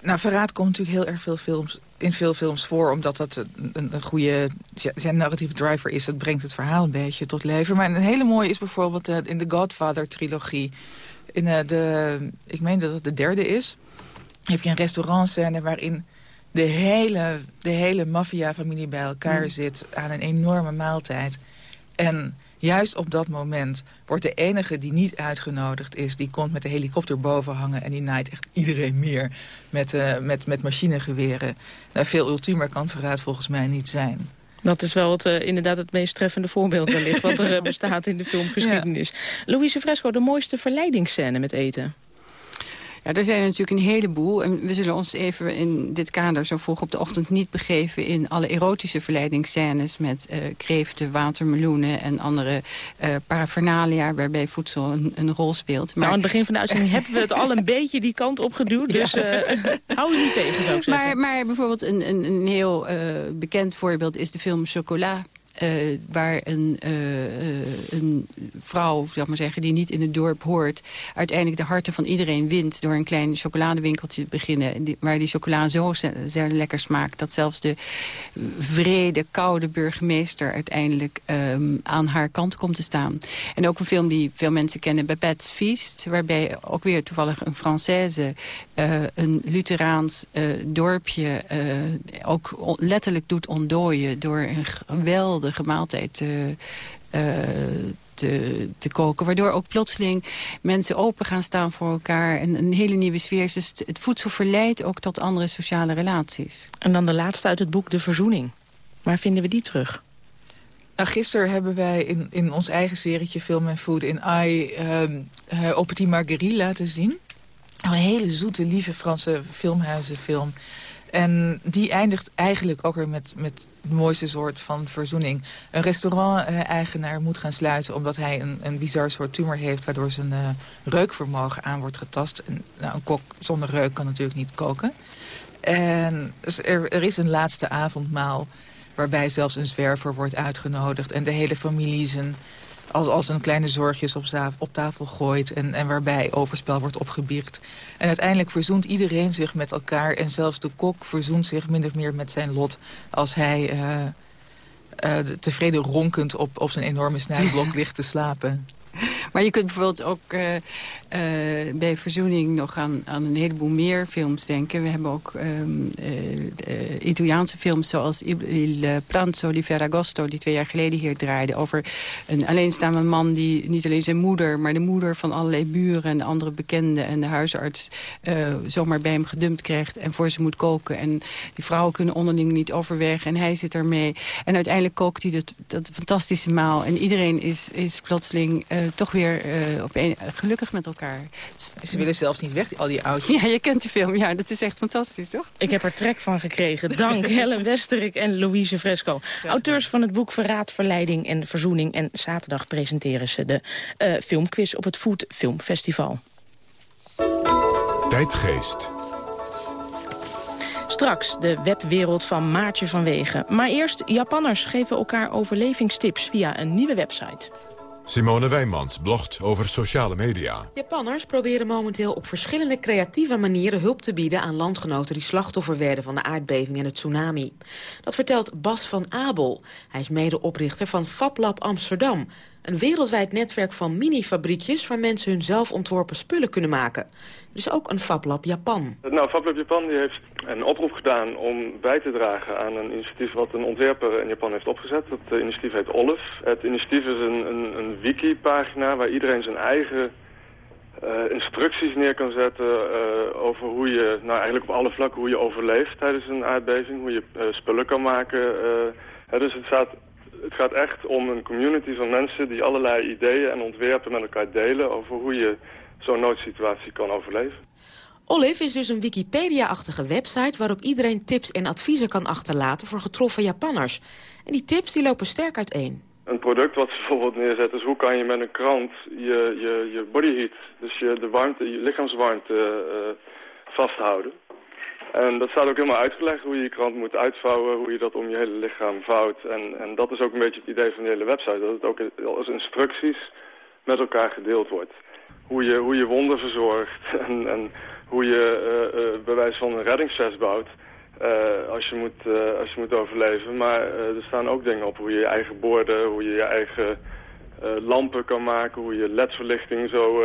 Speaker 21: Nou, verraad komt natuurlijk heel erg veel films, in veel films voor... omdat dat een, een goede zijn narratieve driver is. Dat brengt het verhaal een beetje tot leven. Maar een hele mooie is bijvoorbeeld uh, in de Godfather-trilogie. In uh, de, ik meen dat het de derde is... heb je een restaurantscène waarin de hele, de hele maffia-familie bij elkaar mm. zit... aan een enorme maaltijd. En juist op dat moment wordt de enige die niet uitgenodigd is... die komt met de helikopter boven hangen en die naait echt iedereen meer met, uh, met, met machinegeweren. Nou, veel ultiemer kan verraad volgens mij niet zijn.
Speaker 10: Dat is wel het, uh, inderdaad het meest treffende voorbeeld wellicht... wat er uh, bestaat in de filmgeschiedenis. Ja. Louise Fresco, de mooiste verleidingsscène met eten?
Speaker 22: Ja, er zijn natuurlijk een heleboel. En we zullen ons even in dit kader zo vroeg op de ochtend niet begeven... in alle erotische verleidingsscènes met uh, kreeften, watermeloenen... en andere uh, paraphernalia waarbij voedsel een, een, rol speelt.
Speaker 10: Maar... Nou, aan het begin van de uitzending hebben we het al een beetje die kant op geduwd. Dus ja. uh, hou je niet tegen, zou ik zeggen.
Speaker 22: Maar, maar bijvoorbeeld een, een, een heel bekend voorbeeld is de film Chocolat uh, waar een, uh, een vrouw, zeg maar zeggen, die niet in het dorp hoort... uiteindelijk de harten van iedereen wint door een klein chocoladewinkeltje te beginnen... Die, waar die chocola zo zeer lekker smaakt... dat zelfs de vrede, koude burgemeester uiteindelijk um, aan haar kant komt te staan. En ook een film die veel mensen kennen, Babette's Feast... waarbij ook weer toevallig een Française een Lutheraans dorpje ook letterlijk doet ontdooien... door een geweldige maaltijd te, te, te, koken. Waardoor ook plotseling mensen open gaan staan voor elkaar. En een hele nieuwe sfeer. Dus het, het voedsel verleidt ook tot andere sociale relaties.
Speaker 10: En dan de laatste uit het boek, De Verzoening. Waar vinden we die terug?
Speaker 21: Nou, gisteren hebben wij in, in ons eigen serietje Film and Food in I... Uh, op die Marguerite laten zien. Een hele zoete, lieve Franse filmhuizenfilm. En die eindigt eigenlijk ook weer met, met de mooiste soort van verzoening. Een restaurant-eigenaar moet gaan sluiten omdat hij een, een bizar soort tumor heeft... waardoor zijn uh, reukvermogen aan wordt getast. En, nou, een kok zonder reuk kan natuurlijk niet koken. En dus er, er is een laatste avondmaal waarbij zelfs een zwerver wordt uitgenodigd... en de hele familie zijn als, als een kleine zorgjes op, op tafel gooit... En, en waarbij overspel wordt opgebiecht. En uiteindelijk verzoent iedereen zich met elkaar... en zelfs de kok verzoent zich min of meer met zijn lot... als hij uh, uh, tevreden ronkend op, op zijn enorme snijblok ligt te slapen.
Speaker 22: Maar je kunt bijvoorbeeld ook uh, uh, bij Verzoening nog aan, aan een heleboel meer films denken. We hebben ook um, uh, Italiaanse films zoals Il Pranzo di Ferragosto... die twee jaar geleden hier draaide over een alleenstaande man... die niet alleen zijn moeder, maar de moeder van allerlei buren... en andere bekenden en de huisarts zomaar bij hem gedumpt krijgt... en voor ze moet koken. En die vrouwen kunnen onderling niet overwegen en hij zit ermee. En uiteindelijk kookt hij dat, dat fantastische maal. En iedereen is, is plotseling toch weer uh, op een, gelukkig met elkaar.
Speaker 21: Ze willen zelfs niet weg, al die oudjes.
Speaker 22: Ja, je kent die film. Ja, dat is echt fantastisch, toch?
Speaker 10: Ik heb er trek van gekregen. Dank Helen Westerik en Louise Fresco. Auteurs van het boek Verraad, Verleiding en Verzoening. En zaterdag presenteren ze de uh, filmquiz op het Food Film Festival.
Speaker 1: Tijdgeest.
Speaker 10: Straks de webwereld van Maartje van Wegen. Maar eerst, Japanners geven elkaar overlevingstips via een nieuwe website.
Speaker 1: Simone Wijnmans blogt over sociale media.
Speaker 23: Japanners proberen momenteel op verschillende creatieve manieren hulp te bieden aan landgenoten die slachtoffer werden van de aardbeving en het tsunami. Dat vertelt Bas van Abel. Hij is medeoprichter van FabLab Amsterdam. Een wereldwijd netwerk van mini-fabriekjes waar mensen hun zelf ontworpen spullen kunnen maken. Er is ook een FabLab Japan.
Speaker 24: Nou, FabLab Japan die heeft een oproep gedaan om bij te dragen aan een initiatief wat een ontwerper in Japan heeft opgezet. Dat uh, initiatief heet OLIF. Het initiatief is een, een, een wiki-pagina waar iedereen zijn eigen uh, instructies neer kan zetten uh, over hoe je, nou eigenlijk op alle vlakken, hoe je overleeft tijdens een aardbeving, hoe je spullen kan maken. dus het staat het gaat echt om een community van mensen die allerlei ideeën en ontwerpen met elkaar delen over hoe je zo'n noodsituatie kan overleven.
Speaker 23: Olive is dus een Wikipedia-achtige website waarop iedereen tips en adviezen kan achterlaten voor getroffen Japanners. En die tips die lopen sterk uiteen.
Speaker 24: Een product wat ze bijvoorbeeld neerzetten is hoe kan je met een krant je, je, je body heat, dus je, de warmte, je lichaamswarmte uh, vasthouden. En dat staat ook helemaal uitgelegd hoe je je krant moet uitvouwen, hoe je dat om je hele lichaam vouwt. En, en dat is ook een beetje het idee van de hele website, dat het ook als instructies met elkaar gedeeld wordt. Hoe je, hoe je wonden verzorgt en, en hoe je uh, uh, bij wijze van een reddingsvest bouwt uh, als, je moet, als je moet overleven. Maar er staan ook dingen op hoe je je eigen borden, hoe je je eigen lampen kan maken, hoe je ledverlichting zo,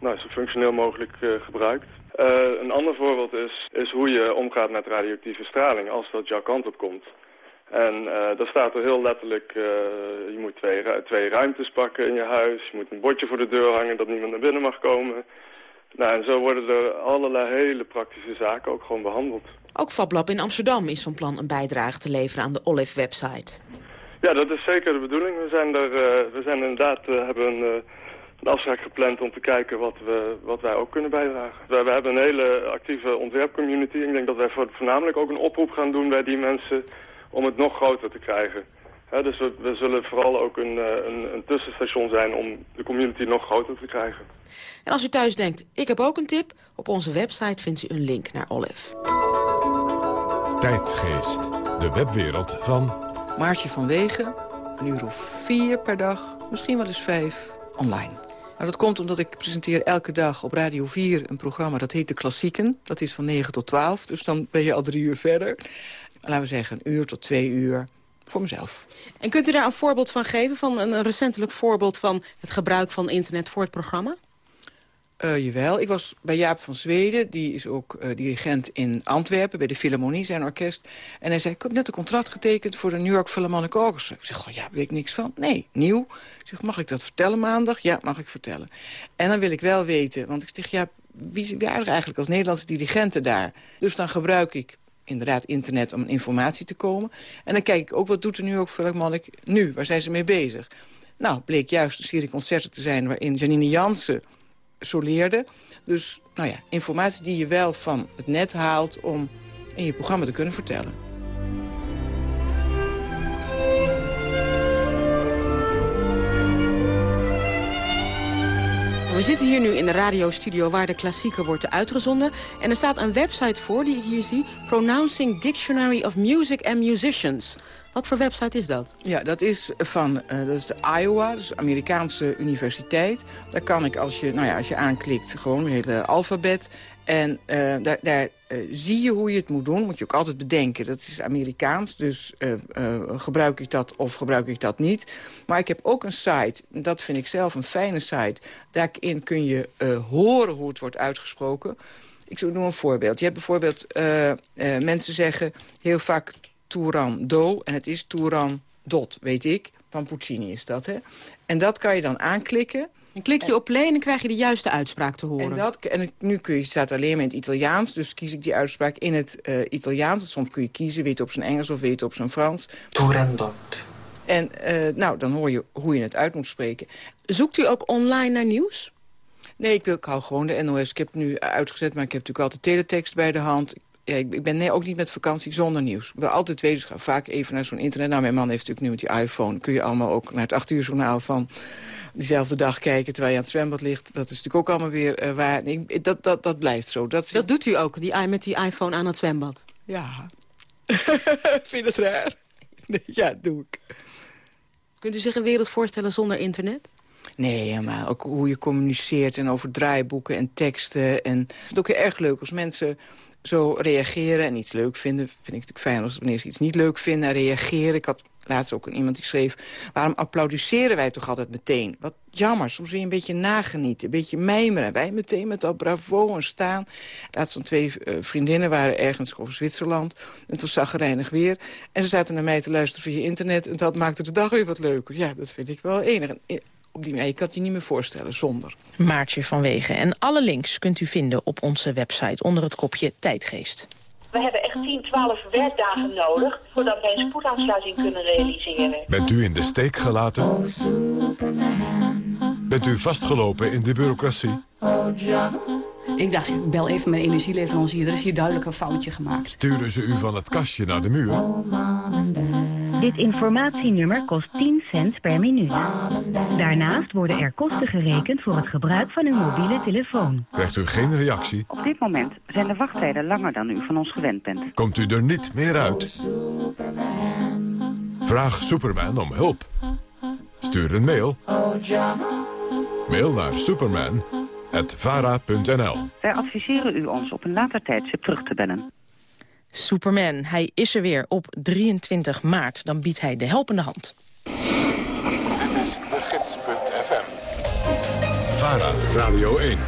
Speaker 24: nou, zo functioneel mogelijk gebruikt. Uh, een ander voorbeeld is, is hoe je omgaat met radioactieve straling als dat jouw kant op komt. En uh, daar staat er heel letterlijk, uh, je moet twee, twee ruimtes pakken in je huis. Je moet een bordje voor de deur hangen dat niemand naar binnen mag komen. Nou, en zo worden er allerlei hele praktische zaken ook gewoon behandeld.
Speaker 23: Ook FabLab in Amsterdam is van plan een bijdrage te leveren aan de Olive-website.
Speaker 24: Ja, dat is zeker de bedoeling. We zijn, er, we zijn inderdaad, hebben een een afspraak gepland om te kijken wat, we, wat wij ook kunnen bijdragen. We, we hebben een hele actieve ontwerpcommunity. Ik denk dat wij voornamelijk ook een oproep gaan doen bij die mensen om het nog groter te krijgen. dus we, we, zullen vooral ook een, eh, een, een, tussenstation zijn om de community nog groter te krijgen.
Speaker 23: En als u thuis denkt, ik heb ook een tip, op onze website vindt u een link naar Olive.
Speaker 1: Tijdgeest, de webwereld van...
Speaker 25: Maartje van Wegen, een uur of vier per dag, misschien wel eens vijf, online. Nou, dat komt omdat ik presenteer elke dag op Radio 4 een programma... dat heet De Klassieken. Dat is van 9 tot 12, dus dan ben je al drie uur verder. Laten we zeggen een uur tot twee uur voor mezelf.
Speaker 23: En kunt u daar een voorbeeld van geven? Van een recentelijk voorbeeld van het gebruik van internet voor het programma?
Speaker 25: Uh, jawel, ik was bij Jaap van Zweden. Die is ook uh, dirigent in Antwerpen bij de Philharmonie, zijn orkest. En hij zei, ik heb net een contract getekend voor de New York Philharmonic Orchestra. Ik zeg, oh, ja, weet ik niks van. Nee, nieuw. Ik zeg, mag ik dat vertellen maandag? Ja, mag ik vertellen. En dan wil ik wel weten, want ik zeg, ja, wie waren er eigenlijk als Nederlandse dirigenten daar? Dus dan gebruik ik inderdaad internet om informatie te komen. En dan kijk ik ook, wat doet de New York Philharmonic nu? Waar zijn ze mee bezig? Nou, bleek juist een serie concerten te zijn... waarin Janine Jansen soleerde. Dus nou ja, informatie die je wel van het net haalt om in je programma te kunnen vertellen.
Speaker 23: We zitten hier nu in de radiostudio waar de klassieker wordt uitgezonden. En er staat een website voor die ik hier zie. Pronouncing Dictionary of Music and Musicians. Wat voor website is dat?
Speaker 25: Ja, dat is van uh, dat is de Iowa, dus de Amerikaanse universiteit. Daar kan ik, als je, nou ja, als je aanklikt, gewoon het hele alfabet. En uh, daar, daar uh, zie je hoe je het moet doen. Moet je ook altijd bedenken. Dat is Amerikaans, dus gebruik ik dat of gebruik ik dat niet. Maar ik heb ook een site, dat vind ik zelf een fijne site. Daarin kun je horen hoe het wordt uitgesproken. Ik noem een voorbeeld. Je hebt bijvoorbeeld, mensen zeggen heel vaak Do En het is Dot, weet ik. Van Puccini is dat, hè? En dat kan je dan aanklikken.
Speaker 23: Dan klik je op play en dan krijg je de juiste uitspraak te horen.
Speaker 25: En, dat, en nu kun je, staat alleen maar in het Italiaans. Dus kies ik die uitspraak in het uh, Italiaans. Soms kun je kiezen, weet op zijn Engels of weet op zijn Frans. Turandot. En uh, nou, dan hoor je hoe je het uit moet spreken.
Speaker 23: Zoekt u ook online naar nieuws?
Speaker 25: Nee, ik, wil, ik hou gewoon de NOS. Ik heb het nu uitgezet, maar ik heb natuurlijk altijd teletext bij de hand ja, ik ben nee, ook niet met vakantie zonder nieuws. Ik ben altijd weten, dus vaak even naar zo'n internet. Nou, mijn man heeft natuurlijk nu met die iPhone... kun je allemaal ook naar het acht uur journaal van diezelfde dag kijken... terwijl je aan het zwembad ligt. Dat is natuurlijk ook allemaal weer uh, waar. Dat, dat, dat blijft zo.
Speaker 23: Dat, dat doet u ook, die, met die iPhone aan het zwembad?
Speaker 25: Ja. Vind je het raar? ja, doe ik.
Speaker 23: Kunt u zich een wereld voorstellen zonder internet?
Speaker 25: Nee, helemaal. Ook hoe je communiceert en over draaiboeken en teksten. En het is ook heel erg leuk als mensen zo reageren en iets leuk vinden. Vind ik natuurlijk fijn als wanneer ze iets niet leuk vinden en reageren. Ik had laatst ook iemand die schreef... waarom applaudisseren wij toch altijd meteen? Wat jammer, soms weer een beetje nagenieten, een beetje mijmeren. Wij meteen met dat bravo en staan. Laatst van twee uh, vriendinnen waren ergens over Zwitserland. En toen zag reinig weer. En ze zaten naar mij te luisteren via internet. En dat maakte de dag weer wat leuker. Ja, dat vind ik wel enig. En op die manier, ik kan het je niet meer voorstellen zonder.
Speaker 10: Maartje van Wegen. En alle links kunt u vinden op onze website onder het kopje Tijdgeest.
Speaker 26: We hebben echt 10, 12 werkdagen nodig voordat wij een spoedaansluiting kunnen realiseren.
Speaker 1: Bent u in de steek gelaten? Bent u vastgelopen in de bureaucratie?
Speaker 27: Ik dacht, ik bel even mijn energieleverancier. Er is hier duidelijk een foutje gemaakt.
Speaker 1: Sturen ze u van het kastje naar de muur?
Speaker 28: Dit informatienummer kost 10 cent per minuut. Daarnaast worden er kosten gerekend voor het gebruik van uw mobiele telefoon.
Speaker 1: Krijgt u geen reactie?
Speaker 28: Op dit moment zijn de wachttijden langer dan u van ons gewend bent.
Speaker 1: Komt u er niet meer uit? Vraag Superman om hulp. Stuur een mail. Mail naar superman.vara.nl
Speaker 28: Wij adviseren u ons op een later tijdstip terug te bellen.
Speaker 10: Superman, hij is er weer op 23 maart. Dan biedt hij de helpende hand.
Speaker 1: Dit is de gids.fm. VARA, Radio 1.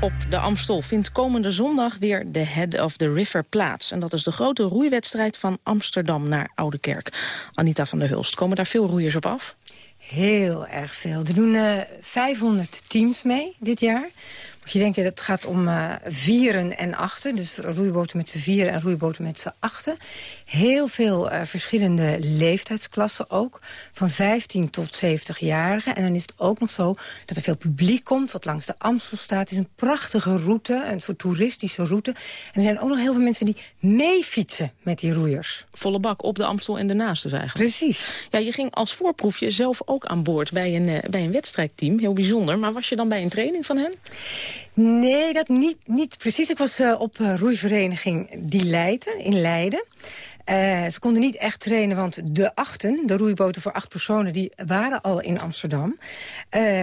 Speaker 10: Op de Amstel vindt komende zondag weer de Head of the River plaats. En dat is de grote roeiwedstrijd van Amsterdam naar Oudekerk. Anita van der Hulst, komen daar veel roeiers op af?
Speaker 29: Heel erg veel. Er doen uh, 500 teams mee dit jaar. Moet je denken, dat gaat om uh, vieren en achten. Dus roeiboten met z'n vieren en roeiboten met z'n achten. Heel veel uh, verschillende leeftijdsklassen ook. Van 15 tot 70-jarigen. En dan is het ook nog zo dat er veel publiek komt... wat langs de Amstel staat. Het is een prachtige route, een soort toeristische route. En er zijn ook nog heel veel mensen die meefietsen met die roeiers.
Speaker 10: Volle bak op de Amstel en daarnaast dus eigenlijk.
Speaker 29: Precies.
Speaker 10: Ja, je ging als voorproefje zelf ook aan boord bij een, uh, bij een wedstrijdteam. Heel bijzonder. Maar was je dan bij een training van hen?
Speaker 29: Nee, dat niet, niet precies. Ik was uh, op uh, roeivereniging Die Leiden in Leiden. Uh, ze konden niet echt trainen, want de achten, de roeiboten voor acht personen... die waren al in Amsterdam.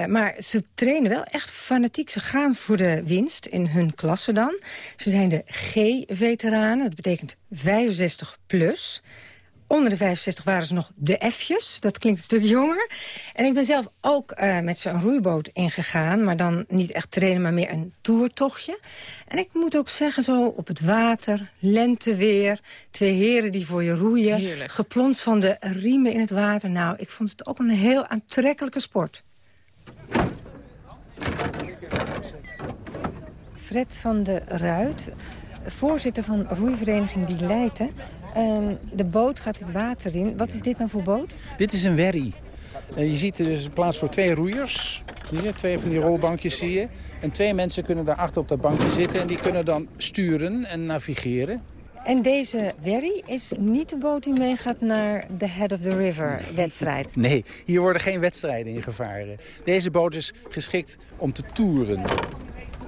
Speaker 29: Maar ze trainen wel echt fanatiek. Ze gaan voor de winst in hun klasse dan. Ze zijn de G-veteranen, dat betekent 65 plus... Onder de 65 waren ze nog de F'jes. Dat klinkt een stuk jonger. En ik ben zelf ook uh, met zo'n roeiboot ingegaan. Maar dan niet echt trainen, maar meer een toertochtje. En ik moet ook zeggen, zo op het water, lenteweer... twee heren die voor je roeien.
Speaker 10: Heerlijk.
Speaker 29: Geplons van de riemen in het water. Nou, ik vond het ook een heel aantrekkelijke sport. Fred van de Ruit, voorzitter van roeivereniging Die Leiden... Um, de boot gaat het water in. Wat is dit nou voor boot?
Speaker 30: Dit is een wherry. En je ziet er dus plaats voor twee roeiers. Hier, twee van die rolbankjes zie je. En twee mensen kunnen daar achter op dat bankje zitten... en die kunnen dan sturen en navigeren.
Speaker 29: En deze wherry is niet de boot die meegaat naar de Head of the River wedstrijd?
Speaker 30: Nee, hier worden geen wedstrijden in gevaren. Deze boot is geschikt om te toeren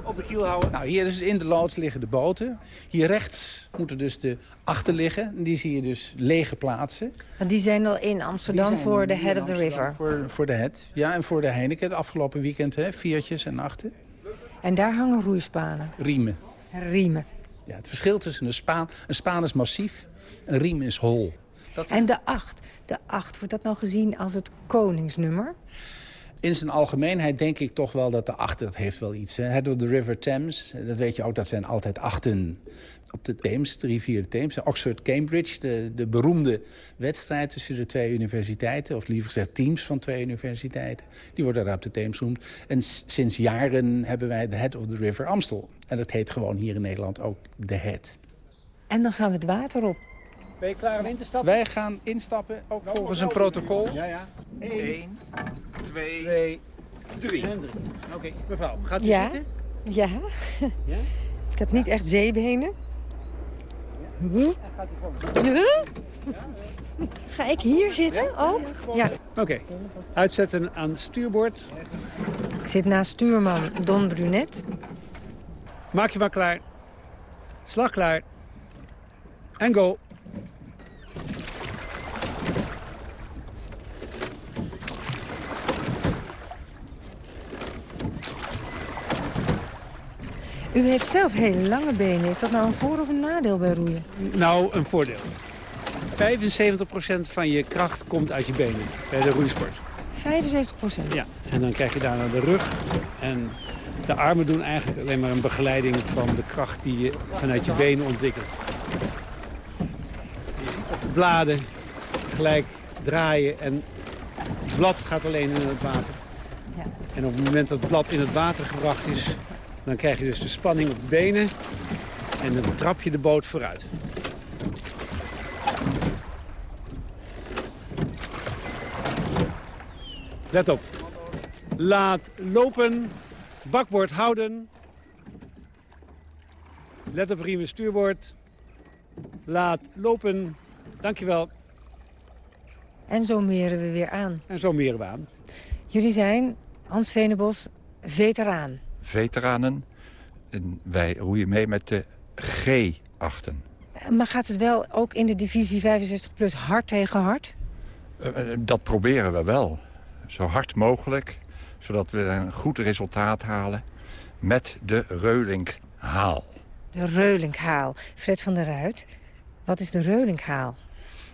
Speaker 30: op de kiel houden. Nou, hier dus in de loods liggen de boten. Hier rechts moeten dus de achter liggen. Die zie je dus lege plaatsen.
Speaker 29: En die zijn al in Amsterdam voor de Head of the River?
Speaker 30: Voor, voor de Head, ja. En voor de Heineken, de afgelopen weekend, hè, viertjes en achten.
Speaker 29: En daar hangen roeispanen?
Speaker 30: Riemen.
Speaker 29: Riemen.
Speaker 30: Ja, het verschil tussen een spaan... Een spaan is massief, een riem is hol.
Speaker 29: Dat... En de acht, de acht, wordt dat nou gezien als het koningsnummer?
Speaker 30: In zijn algemeenheid denk ik toch wel dat de acht, dat heeft wel iets. Head of the River Thames, dat weet je ook, dat zijn altijd achten op de Theems, de rivier Theems. Oxford-Cambridge, de, de beroemde wedstrijd tussen de twee universiteiten... of liever gezegd teams van twee universiteiten. Die worden daar op de Theems genoemd. En sinds jaren hebben wij de Head of the River Amstel. En dat heet gewoon hier in Nederland ook de Head.
Speaker 29: En dan gaan we het water op.
Speaker 30: Ben je klaar om in te stappen? Wij gaan instappen, ook volgens een protocol.
Speaker 31: Ja, ja. 1, 2, 3.
Speaker 30: Oké, mevrouw, gaat u
Speaker 29: ja?
Speaker 30: zitten?
Speaker 29: Ja. ja. Ik heb niet echt zeebenen.
Speaker 30: Ja.
Speaker 29: Ja. Ga ik hier zitten ook? Ja.
Speaker 31: Oké, okay. uitzetten aan stuurboord.
Speaker 29: Ik zit naast stuurman Don Brunet.
Speaker 31: Maak je maar klaar. Slag klaar. En go.
Speaker 29: U heeft zelf hele lange benen. Is dat nou een voor- of een nadeel bij roeien?
Speaker 31: Nou, een voordeel. 75% van je kracht komt uit je benen bij de roeisport.
Speaker 29: 75 procent?
Speaker 31: Ja, en dan krijg je daarna de rug. En de armen doen eigenlijk alleen maar een begeleiding van de kracht die je vanuit je benen ontwikkelt. De bladen gelijk draaien en het blad gaat alleen in het water. En op het moment dat het blad in het water gebracht is, dan krijg je dus de spanning op de benen en dan trap je de boot vooruit. Let op. Laat lopen. Bakboord houden. Let op riem en stuurboord. Laat lopen. Dankjewel.
Speaker 29: En zo meren we weer aan.
Speaker 31: En zo meren we aan.
Speaker 29: Jullie zijn, Hans Venebos, veteraan.
Speaker 32: Veteranen. En wij roeien mee met de G-achten.
Speaker 29: Maar gaat het wel ook in de divisie 65 plus hard tegen hard?
Speaker 32: Eh, eh, dat proberen we wel. Zo hard mogelijk, zodat we een goed resultaat halen met de Reulink-haal.
Speaker 29: De Reulinghaal. Fred van der Ruit, wat is de Reulinghaal?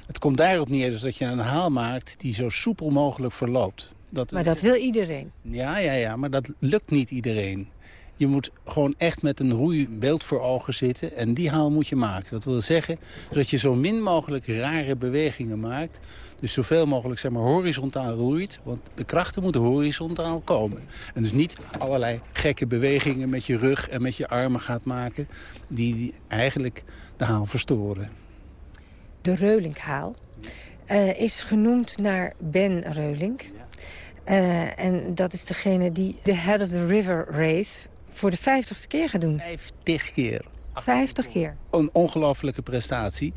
Speaker 30: Het komt daarop neer dus dat je een haal maakt die zo soepel mogelijk verloopt. Dat,
Speaker 29: Maar dat wil iedereen.
Speaker 30: Ja, ja, ja, maar dat lukt niet iedereen. Je moet gewoon echt met een roeibeeld voor ogen zitten en die haal moet je maken. Dat wil zeggen dat je zo min mogelijk rare bewegingen maakt. Dus zoveel mogelijk zeg maar, horizontaal roeit, want de krachten moeten horizontaal komen. En dus niet allerlei gekke bewegingen met je rug en met je armen gaat maken... die, eigenlijk de haal verstoren.
Speaker 29: De Reulinghaal eh, is genoemd naar Ben Reulink. Eh, en dat is degene die de Head of the River Race voor de vijftigste keer gaat doen.
Speaker 30: Vijftig keer.
Speaker 29: 50 keer.
Speaker 30: Een ongelofelijke prestatie.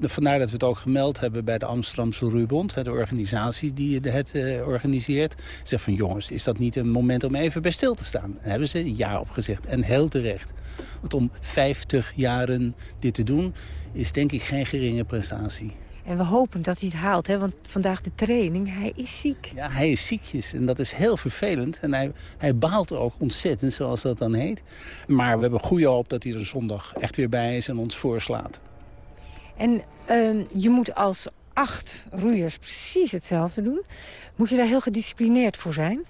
Speaker 30: Vandaar dat we het ook gemeld hebben bij de Amsterdamse Roeibond. hè, De organisatie die het eh, organiseert. Zeg van jongens, is dat niet een moment om even bij stil te staan? Daar hebben ze ja op gezegd. En heel terecht. Want om 50 jaren dit te doen is denk ik geen geringe prestatie.
Speaker 29: En we hopen dat hij het haalt, hè? want vandaag de training, hij is ziek.
Speaker 30: Ja, hij is ziekjes en dat is heel vervelend. En hij, hij baalt ook ontzettend, zoals dat dan heet. Maar we hebben goede hoop dat hij er zondag echt weer bij is en ons voorslaat.
Speaker 29: En ehm, je moet als acht roeiers precies hetzelfde doen. Moet je daar heel gedisciplineerd voor zijn?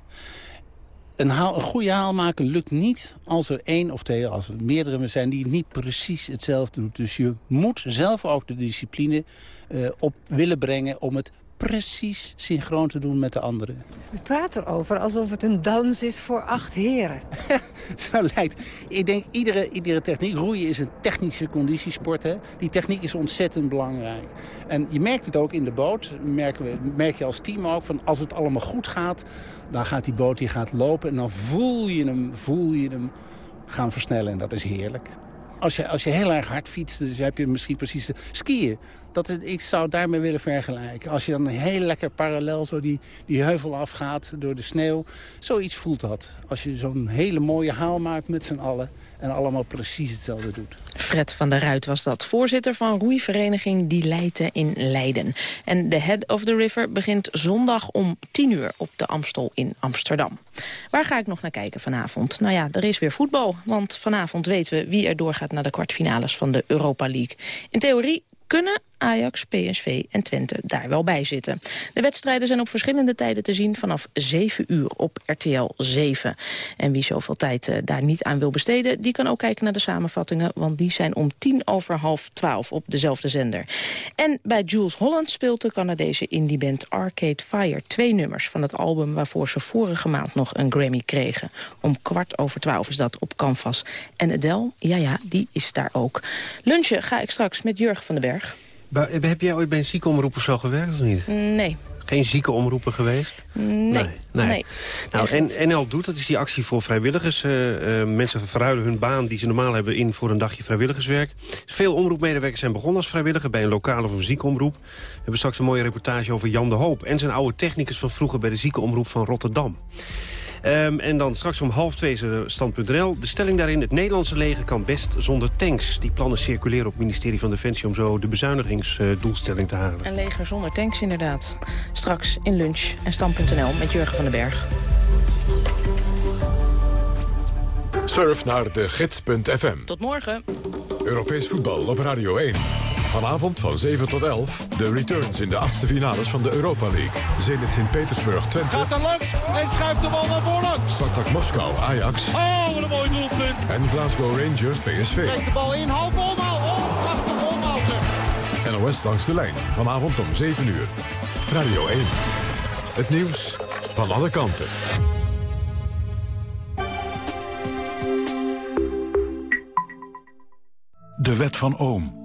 Speaker 30: Een, haal, een goede haal maken lukt niet als er één of twee, als er meerdere zijn die niet precies hetzelfde doen. Dus je moet zelf ook de discipline eh, op willen brengen om het precies synchroon te doen met de anderen.
Speaker 29: U praat erover alsof het een dans is voor acht heren.
Speaker 30: Zo lijkt. Ik denk, iedere, iedere techniek, roeien is een technische conditiesport. Hè? Die techniek is ontzettend belangrijk. En je merkt het ook in de boot. Merken we, merk je als team ook. Van als het allemaal goed gaat, dan gaat die boot die gaat lopen. En dan voel je hem, voel je hem gaan versnellen. En dat is heerlijk. Als je, als je heel erg hard fietst, dus heb je misschien precies de skiën. Dat ik zou daarmee willen vergelijken. Als je dan heel lekker parallel zo die, die heuvel afgaat door de sneeuw. Zoiets voelt dat. Als je zo'n hele mooie haal maakt met z'n allen. En allemaal precies hetzelfde doet.
Speaker 10: Fred van der Ruit was dat, voorzitter van roeivereniging Die Leiden in Leiden. En de Head of the River begint zondag om 10 uur op de Amstel in Amsterdam. Waar ga ik nog naar kijken vanavond? Nou ja, er is weer voetbal, want vanavond weten we wie er doorgaat naar de kwartfinales van de Europa League. In theorie kunnen Ajax, PSV en Twente daar wel bij zitten. De wedstrijden zijn op verschillende tijden te zien vanaf 7 uur op RTL 7. En wie zoveel tijd eh, daar niet aan wil besteden... die kan ook kijken naar de samenvattingen... want die zijn om tien over half twaalf op dezelfde zender. En bij Jules Holland speelt de Canadese indieband Arcade Fire... twee nummers van het album waarvoor ze vorige maand nog een Grammy kregen. Om kwart over twaalf is dat op Canvas. En Adele, ja ja, die is daar ook. Lunchen ga ik straks met Jurgen van den Berg.
Speaker 33: Maar heb jij ooit bij een ziekenomroep of zo gewerkt of niet?
Speaker 10: Nee.
Speaker 33: Geen zieke omroepen geweest?
Speaker 10: Nee.
Speaker 33: Nee. Nou, en NL doet, dat is die actie voor vrijwilligers. Eh, eh, mensen verruilen hun baan die ze normaal hebben in voor een dagje vrijwilligerswerk. Veel omroepmedewerkers zijn begonnen als vrijwilliger bij een lokale of een ziekenomroep. We hebben straks een mooie reportage over Jan de Hoop en zijn oude technicus van vroeger bij de ziekenomroep van Rotterdam. Ehm, en dan straks om half twee is er stand.nl. De stelling daarin, het Nederlandse leger kan best zonder tanks. Die plannen circuleren op het ministerie van Defensie... om zo de bezuinigingsdoelstelling te halen.
Speaker 10: Een leger zonder tanks inderdaad. Straks in lunch en stand.nl met Jurgen van den Berg.
Speaker 1: Surf naar de gids.fm.
Speaker 10: Tot morgen.
Speaker 1: Europees voetbal op Radio 1. Vanavond van 7 tot 11 de returns in de achtste finales van de Europa League. Zenit Sint-Petersburg Twente.
Speaker 34: Gaat er langs en schuift de bal naar voren.
Speaker 1: Spartak Moskou Ajax.
Speaker 34: Oh, wat een mooi doelpunt.
Speaker 1: En Glasgow Rangers PSV.
Speaker 34: Krijgt de bal in, half omhaal. Oh, prachtig omhaal.
Speaker 1: NOS langs de lijn. Vanavond om 7 uur. Radio 1. Het nieuws van alle kanten.
Speaker 35: De wet van Ohm.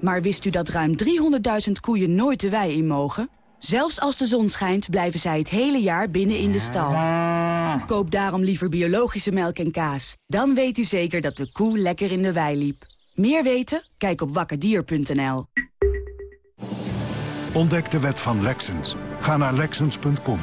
Speaker 36: Maar wist u dat ruim 300.000 koeien nooit de wei in mogen? Zelfs als de zon schijnt, blijven zij het hele jaar binnen in de stal. Koop daarom liever biologische melk en kaas. Dan weet u zeker dat de koe lekker in de wei liep. Meer weten? Kijk op wakkerdier.nl.
Speaker 35: Ontdek de wet van Lexens. Ga naar Lexens.com.